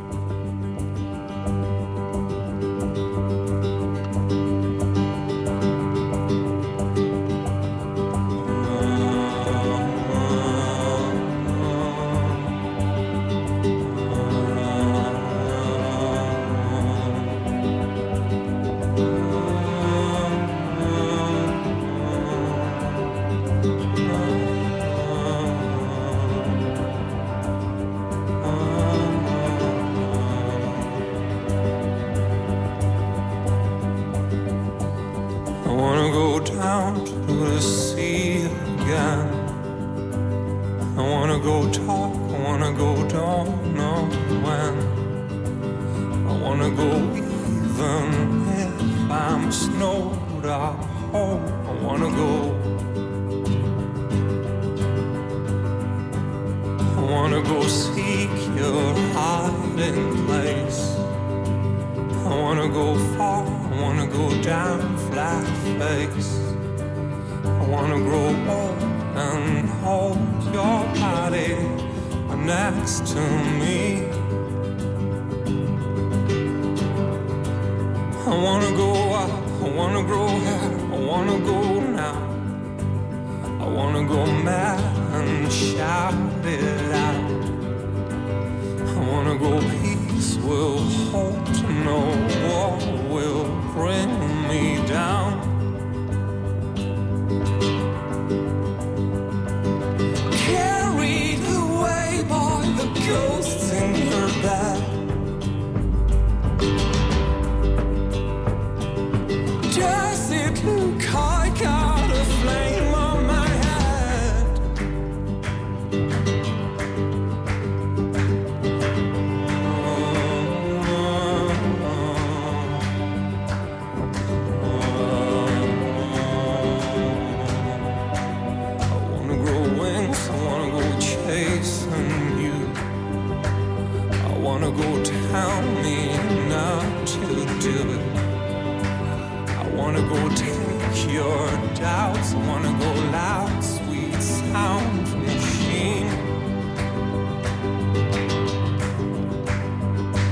Tell me not to do it. I wanna go take your doubts, I wanna go loud, sweet sound machine.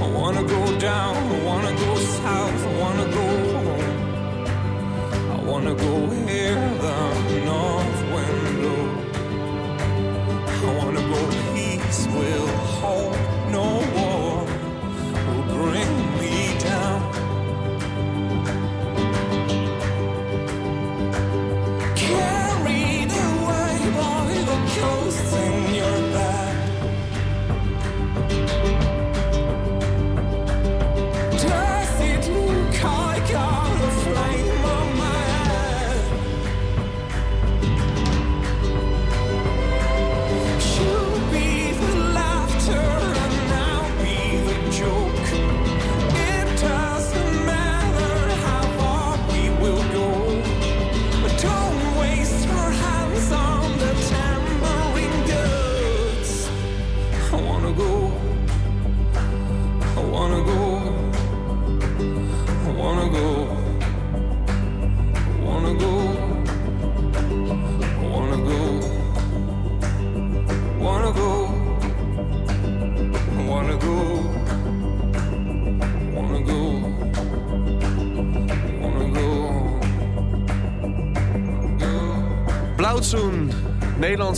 I wanna go down, I wanna go south, I wanna go home. I wanna go hear the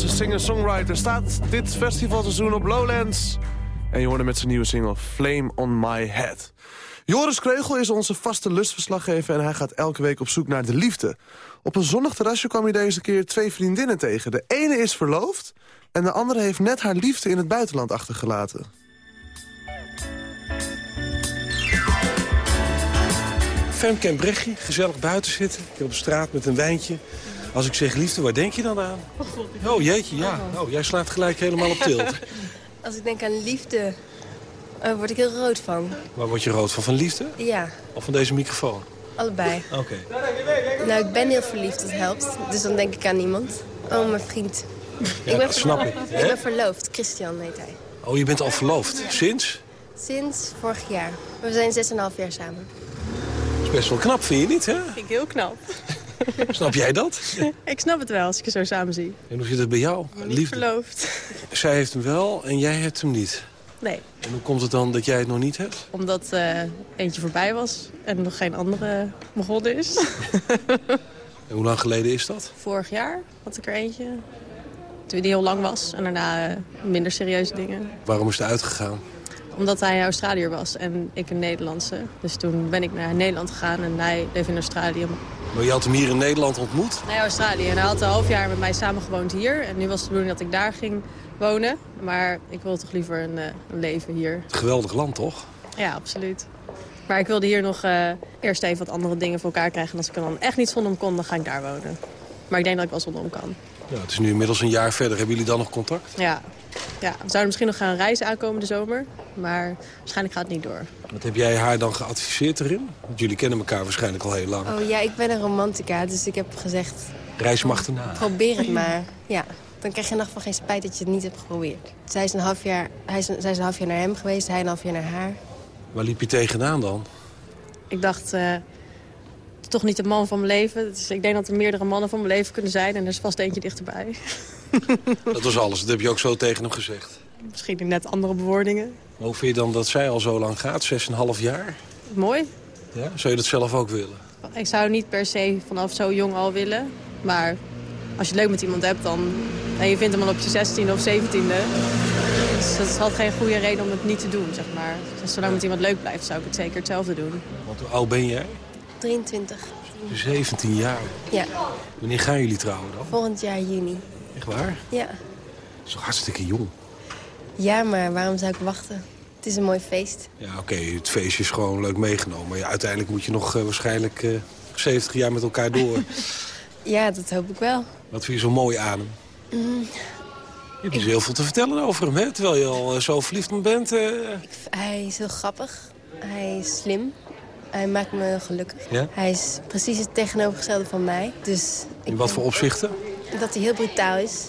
Singer-songwriter, staat dit festivalseizoen op Lowlands. En je hoorde met zijn nieuwe single Flame on My Head. Joris Kreugel is onze vaste lustverslaggever en hij gaat elke week op zoek naar de liefde. Op een zonnig terrasje kwam hij deze keer twee vriendinnen tegen. De ene is verloofd, En de andere heeft net haar liefde in het buitenland achtergelaten. Femke en Brechtje, gezellig buiten zitten. Hier op straat met een wijntje. Als ik zeg liefde, waar denk je dan aan? Oh jeetje, ja. Oh, jij slaat gelijk helemaal op tilt. <laughs> Als ik denk aan liefde, eh, word ik heel rood van. Waar word je rood van? Van liefde? Ja, Of van deze microfoon? allebei. Oké. Nou, ik ben heel verliefd, dat helpt. Dus dan denk ik aan iemand. Oh, mijn vriend. Ja, dat snap ik. Ik ben verloofd. Christian heet hij. Oh, je bent al verloofd. Sinds? Sinds vorig jaar. We zijn 6,5 jaar samen. Dat is best wel knap, vind je niet, hè? Vind ik heel knap. <laughs> Snap jij dat? ik snap het wel als ik je zo samen zie. En hoe zit het bij jou? Niet verloofd. Zij heeft hem wel en jij hebt hem niet. Nee, En hoe komt het dan dat jij het nog niet hebt? omdat eh, eentje voorbij was en nog geen andere begonnen is. <laughs> En hoe lang geleden is dat? Vorig jaar had ik er eentje. Toen die heel lang was en daarna eh, minder serieuze dingen. Waarom is het uitgegaan? Omdat hij Australiër was en ik een Nederlandse. Dus toen ben ik naar Nederland gegaan en hij bleef in Australië. Maar je had hem hier in Nederland ontmoet? Naar Australië. En hij had een half jaar met mij samengewoond hier. En nu was de bedoeling dat ik daar ging wonen. Maar ik wil toch liever een, eh, een leven hier. Geweldig land, toch? Ja, absoluut. Maar ik wilde hier nog eh, eerst even wat andere dingen voor elkaar krijgen. En als ik er dan echt niet zonder hem kon, dan ga ik daar wonen. Maar ik denk dat ik wel zonder hem kan. Ja, het is nu inmiddels een jaar verder. Hebben jullie dan nog contact? Ja. Ja, we zouden misschien nog gaan reizen aankomende zomer. Maar waarschijnlijk gaat het niet door. Wat heb jij haar dan geadviseerd erin? Want jullie kennen elkaar waarschijnlijk al heel lang. Oh ja, ik ben een romantica, dus ik heb gezegd... Reis hem achterna. Probeer het maar. Ja, dan krijg je ieder geval geen spijt dat je het niet hebt geprobeerd. Zij is een half jaar, hij is, zij is een half jaar naar hem geweest, hij een half jaar naar haar. Waar liep je tegenaan dan? Ik dacht, eh, toch niet de man van mijn leven. Dus ik denk dat er meerdere mannen van mijn leven kunnen zijn. En er is vast eentje dichterbij. <laughs> Dat was alles. Dat heb je ook zo tegen hem gezegd. Misschien in net andere bewoordingen. Maar hoe vind je dan dat zij al zo lang gaat? Zes en een half jaar? Mooi. Ja? Zou je dat zelf ook willen? Ik zou niet per se vanaf zo jong al willen. Maar als je het leuk met iemand hebt dan, en je vindt hem al op je 16e of 17e... Dus dat is altijd geen goede reden om het niet te doen, zeg maar. Dus zolang met iemand leuk blijft, zou ik het zeker hetzelfde doen. Want hoe oud ben jij? 23. 17 jaar. Ja, Wanneer gaan jullie trouwen dan? volgend jaar juni. Echt waar? Ja. Toch hartstikke jong? Ja, maar waarom zou ik wachten? Het is een mooi feest. Ja, oké, het feestje is gewoon leuk meegenomen. Maar ja, uiteindelijk moet je nog eh, waarschijnlijk eh, 70 jaar met elkaar door. <laughs> Ja, dat hoop ik wel. Wat vind je zo mooi aan hem? Mm, Je hebt dus heel veel te vertellen over hem, hè? Terwijl je al eh, zo verliefd bent. eh. hij is heel grappig. Hij is slim. Hij maakt me heel gelukkig. Ja? Hij is precies het tegenovergestelde van mij. Dus ik In wat voor opzichten? Dat hij heel brutaal is.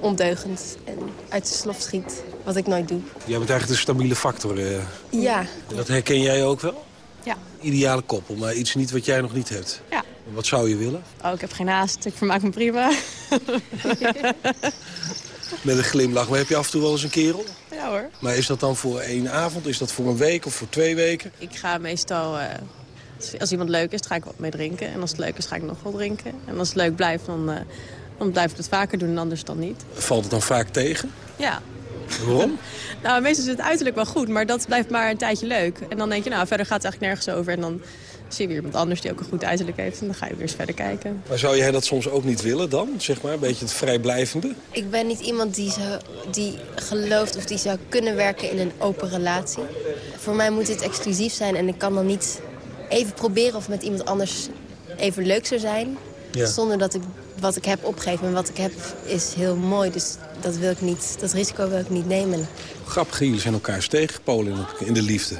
Ondeugend. En uit de slof schiet. Wat ik nooit doe. Jij bent eigenlijk de stabiele factor. eh. Ja. En dat herken jij ook wel? Ja. Ideale koppel, maar iets niet wat jij nog niet hebt. Ja. Wat zou je willen? Oh, ik heb geen haast. Ik vermaak me prima. <laughs> Met een glimlach. Maar heb je af en toe wel eens een kerel? ja hoor. Maar is dat dan voor één avond? Is dat voor een week of voor twee weken? Ik ga meestal, eh, als- als iemand leuk is, ga ik wat mee drinken. En als het leuk is, ga ik nog wel drinken. En als het leuk blijft, dan, eh, dan blijf ik het vaker doen en anders dan niet. Valt het dan vaak tegen? Ja. Waarom? <laughs> Nou, meestal is het uiterlijk wel goed, maar dat blijft maar een tijdje leuk. En dan denk je, nou, verder gaat het eigenlijk nergens over. En dan zie je weer iemand anders die ook een goed uiterlijk heeft. En dan ga je weer eens verder kijken. Maar zou jij dat soms ook niet willen dan? Zeg maar, een beetje het vrijblijvende? Ik ben niet iemand die, zo, die gelooft of die zou kunnen werken in een open relatie. Voor mij moet dit exclusief zijn en ik kan dan niet even proberen of met iemand anders even leuk zou zijn. Ja. Zonder dat ik wat ik heb opgeef. En wat ik heb is heel mooi, dus dat, wil ik niet, dat risico wil ik niet nemen. Grappig, jullie zijn elkaar tegengepolen in, in de liefde.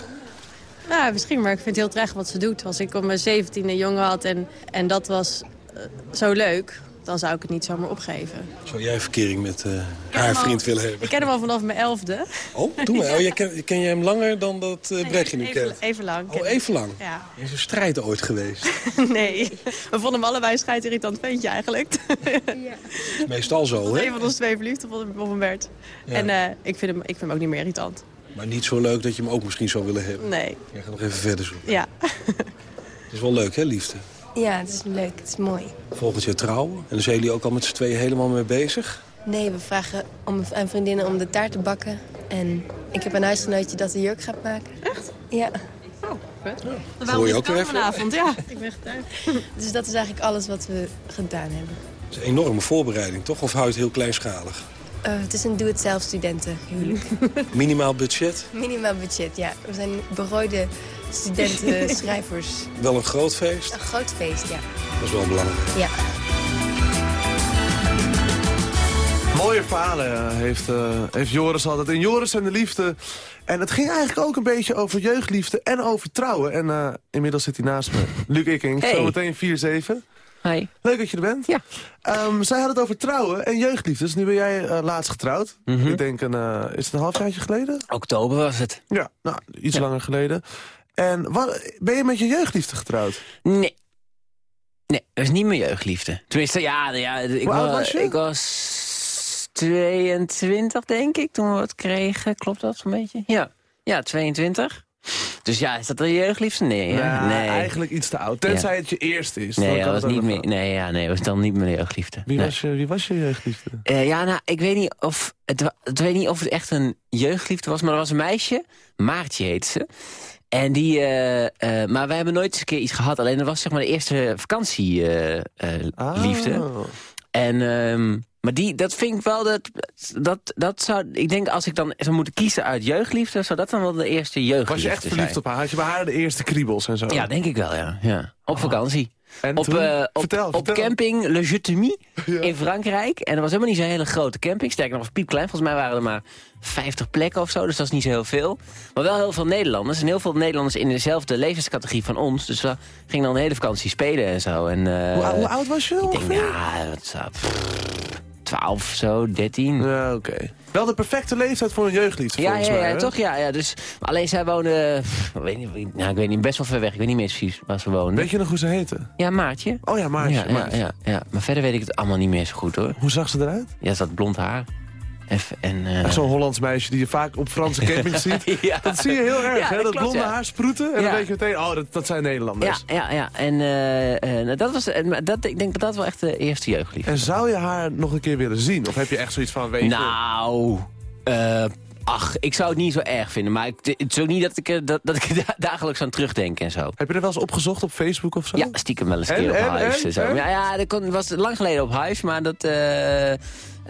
Nou, misschien, maar ik vind het heel terecht wat ze doet. Als ik op mijn zeventiende jongen had en, en dat was eh, zo leuk, dan zou ik het niet zomaar opgeven. Zou jij verkering met eh, haar vriend willen hebben? Ik ken hem al vanaf mijn elfde. Oh, doe maar. Oh, <laughs> jij ken, ken je hem langer dan dat uh, Brechtje nu Even, kent? even lang. Oh, even lang? Ja. Er is een strijd ooit geweest. <laughs> nee, we vonden hem allebei een scheidirritant ventje eigenlijk. <laughs> Dat is meestal zo, hè? Een van ons twee verliefd op op hem werd. Ja. En eh, ik, vind hem, ik vind hem ook niet meer irritant. Maar niet zo leuk dat je hem ook misschien zou willen hebben. Nee. Jij gaat nog even verder zoeken. Ja. Het is wel leuk, hè, liefde? Ja, het is leuk, het is mooi. Volgend jaar trouwen. En dan zijn jullie ook al met z'n tweeën helemaal mee bezig. Nee, we vragen om, aan vriendinnen om de taart te bakken. En ik heb een huisgenootje dat de jurk gaat maken. Echt? Ja. Dat hoor je ook weer even. vanavond, ja. Ik ben getuigd. <laughs> Dus dat is eigenlijk alles wat we gedaan hebben. Het is een enorme voorbereiding, toch? Of hou je het heel kleinschalig? Eh, het is een doe-het-zelf studentenhuwelijk. <laughs> Minimaal budget. Minimaal budget, ja. We zijn berooide studenten, schrijvers. <laughs> Wel een groot feest. Een groot feest, ja. Dat is wel belangrijk. Ja. Mooie verhalen eh, heeft, eh, heeft Joris altijd. En Joris en de liefde. En het ging eigenlijk ook een beetje over jeugdliefde en over trouwen. En eh, inmiddels zit hij naast me. <laughs> Luc Ikking, Hey. zometeen 4-7. Hi. Leuk dat je er bent. Ja. Ehm, zij had het over trouwen en jeugdliefdes. Nu ben jij eh, laatst getrouwd. Mhm. Ik denk, een, eh, is het een halfjaartje geleden? Oktober was het. Ja, nou, iets langer geleden. En wat, ben je met je jeugdliefde getrouwd? Nee. Nee, dat is niet mijn jeugdliefde. Tenminste, ja, ja ik, was ik was 22, denk ik, toen we wat kregen. Klopt dat zo'n beetje? Ja. Ja, 22. Dus ja, is dat een jeugdliefde? Nee? Ja, nee. eigenlijk iets te oud. Tenzij het je eerste is. Nee, dat was het niet meer, nee, ja, nee, dat was dan niet mijn jeugdliefde. Wie, Nee. was je, wie was je jeugdliefde? Eh, ja, nou, ik weet niet of het, ik weet niet of het echt een jeugdliefde was, maar er was een meisje, Maartje heet ze. En die, eh, eh, maar wij hebben nooit eens een keer iets gehad. Alleen dat was zeg maar de eerste vakantieliefde. Oh. En, ehm, maar die, dat vind ik wel, dat, dat, dat zou, ik denk als ik dan zou moeten kiezen uit jeugdliefde, zou dat dan wel de eerste jeugdliefde Was je echt verliefd zijn. op haar? Had je bij haar de eerste kriebels en zo? Ja, denk ik wel, ja. ja. Op vakantie. En op, toen? eh, op, Vertel, op vertel. camping Le Jetemie <laughs> in Frankrijk. En dat was helemaal niet zo'n hele grote camping. Sterker nog, was piepklein. Volgens mij waren er maar 50 plekken of zo. Dus dat is niet zo heel veel. Maar wel heel veel Nederlanders. En heel veel Nederlanders in dezelfde levenscategorie van ons. Dus we gingen dan de hele vakantie spelen en zo. En, eh, Hoe, hoe oud was je ik denk, ja, wat zou- pff, 12 of zo, 13. Ja, oké. Wel de perfecte leeftijd voor een jeugdliefde, Ja, ja, mij. ja, toch? Ja, ja. Dus, maar alleen zij woonde, pff, ik weet niet, nou, ik weet niet, best wel ver weg. Ik weet niet meer precies waar ze woonde. Weet je nog hoe ze heette? Ja, Maartje. Oh ja, Maartje. Ja, ja, ja. Maar verder weet ik het allemaal niet meer zo goed, hoor. Hoe zag ze eruit? Ja, ze had blond haar. En, eh, zo'n Hollands meisje die je vaak op Franse <laughs> campings ziet. Ja. Dat zie je heel erg, Ja, hè? dat Dat klopt, blonde ja. haar sproeten. En Ja. dan weet je meteen, oh, dat, dat zijn ja, Nederlanders. ja, ja. En eh, eh, nou, dat was, dat, ik denk dat dat wel echt de eerste jeugdliefde En zou je haar nog een keer willen zien? Of heb je echt zoiets van, weet je... Nou, eh, ach, ik zou het niet zo erg vinden. Maar ik, het is ook niet dat ik, dat, dat ik er da- dagelijks aan terugdenk en zo. Heb je er wel eens opgezocht op Facebook of zo? Ja, stiekem wel eens een En, keer op en, Hives en, en zo. en? Ja, ja, dat kon, was lang geleden op Hives, maar dat... eh,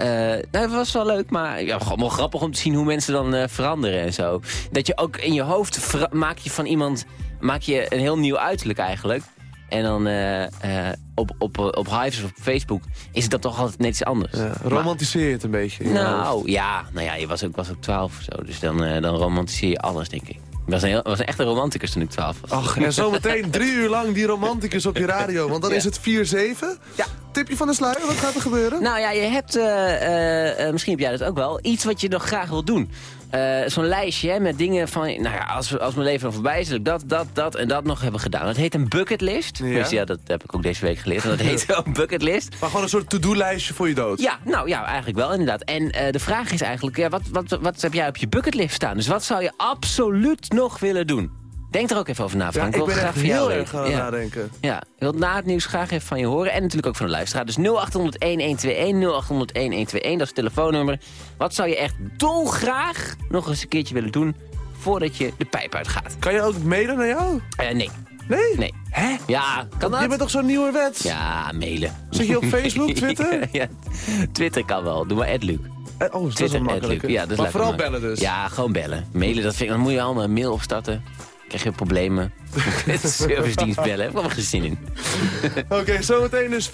nou, dat was wel leuk, maar ja, gewoon wel grappig om te zien hoe mensen dan eh, veranderen en zo. Dat je ook in je hoofd maak je van iemand maak je een heel nieuw uiterlijk eigenlijk. En dan eh, eh, op, op, op Hives of op Facebook is dan toch altijd net iets anders. Ja, romantiseer je het een beetje? Nou, ja, nou ja, je was ook, was ook 12 of zo. Dus dan, eh, dan romantiseer je alles, denk ik. Was een, heel, was een echte romanticus toen ik 12 was. Ach, en zometeen drie uur lang die romanticus op je radio. Want dan Ja. is het 4-7. Ja. Tipje van de sluier, wat gaat er gebeuren? Nou ja, je hebt, eh, eh, eh, misschien heb jij dat ook wel, iets wat je nog graag wil doen. Eh, Zo'n lijstje hè, met dingen van, nou ja, als, als mijn leven dan voorbij is, dat ik dat, dat, dat en dat nog hebben gedaan. Dat heet een bucketlist. Ja. Dus ja, dat heb ik ook deze week geleerd. En dat heet <laughs> een bucketlist. Maar gewoon een soort to-do-lijstje voor je dood. Ja, nou ja, eigenlijk wel inderdaad. En eh, de vraag is eigenlijk, ja, wat, wat, wat heb jij op je bucketlist staan? Dus wat zou je absoluut nog willen doen? Denk er ook even over na, Ja, Frank. ik wil graag van jou heel erg weten. aan het Ja. nadenken. Ja, ik wil na het nieuws graag even van je horen. En natuurlijk ook van de luisteraar. Dus 0800-1121, 0800-1121, dat is het telefoonnummer. Wat zou je echt dolgraag nog eens een keertje willen doen... voordat je de pijp uitgaat? Kan je ook mailen naar jou? Eh, nee. Nee? Nee. Hè? Ja, kan dat? Je bent toch zo'n nieuwe wet? Ja, mailen. Zit je op Facebook, Twitter? <laughs> ja, Twitter kan wel. Doe maar @luc. Eh, Oh, dat is wel makkelijk. Ja, dat is maar vooral bellen dus. Ja, gewoon bellen. Mailen, dat vind ik, dan moet je allemaal een mail opstarten. Krijg je problemen. <laughs> Met de servicedienst bellen. Heb ik allemaal geen zin in. <laughs> Oké, zometeen dus 4-7.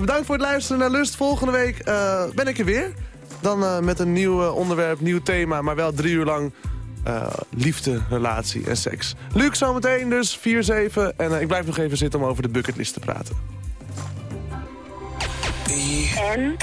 Bedankt voor het luisteren naar Lust. Volgende week eh, ben ik er weer. Dan eh, met een nieuw eh, onderwerp, nieuw thema, maar wel drie uur lang eh, liefde, relatie en seks. Luc, zometeen dus 4-7. En ik blijf nog even zitten om over de bucketlist te praten. En?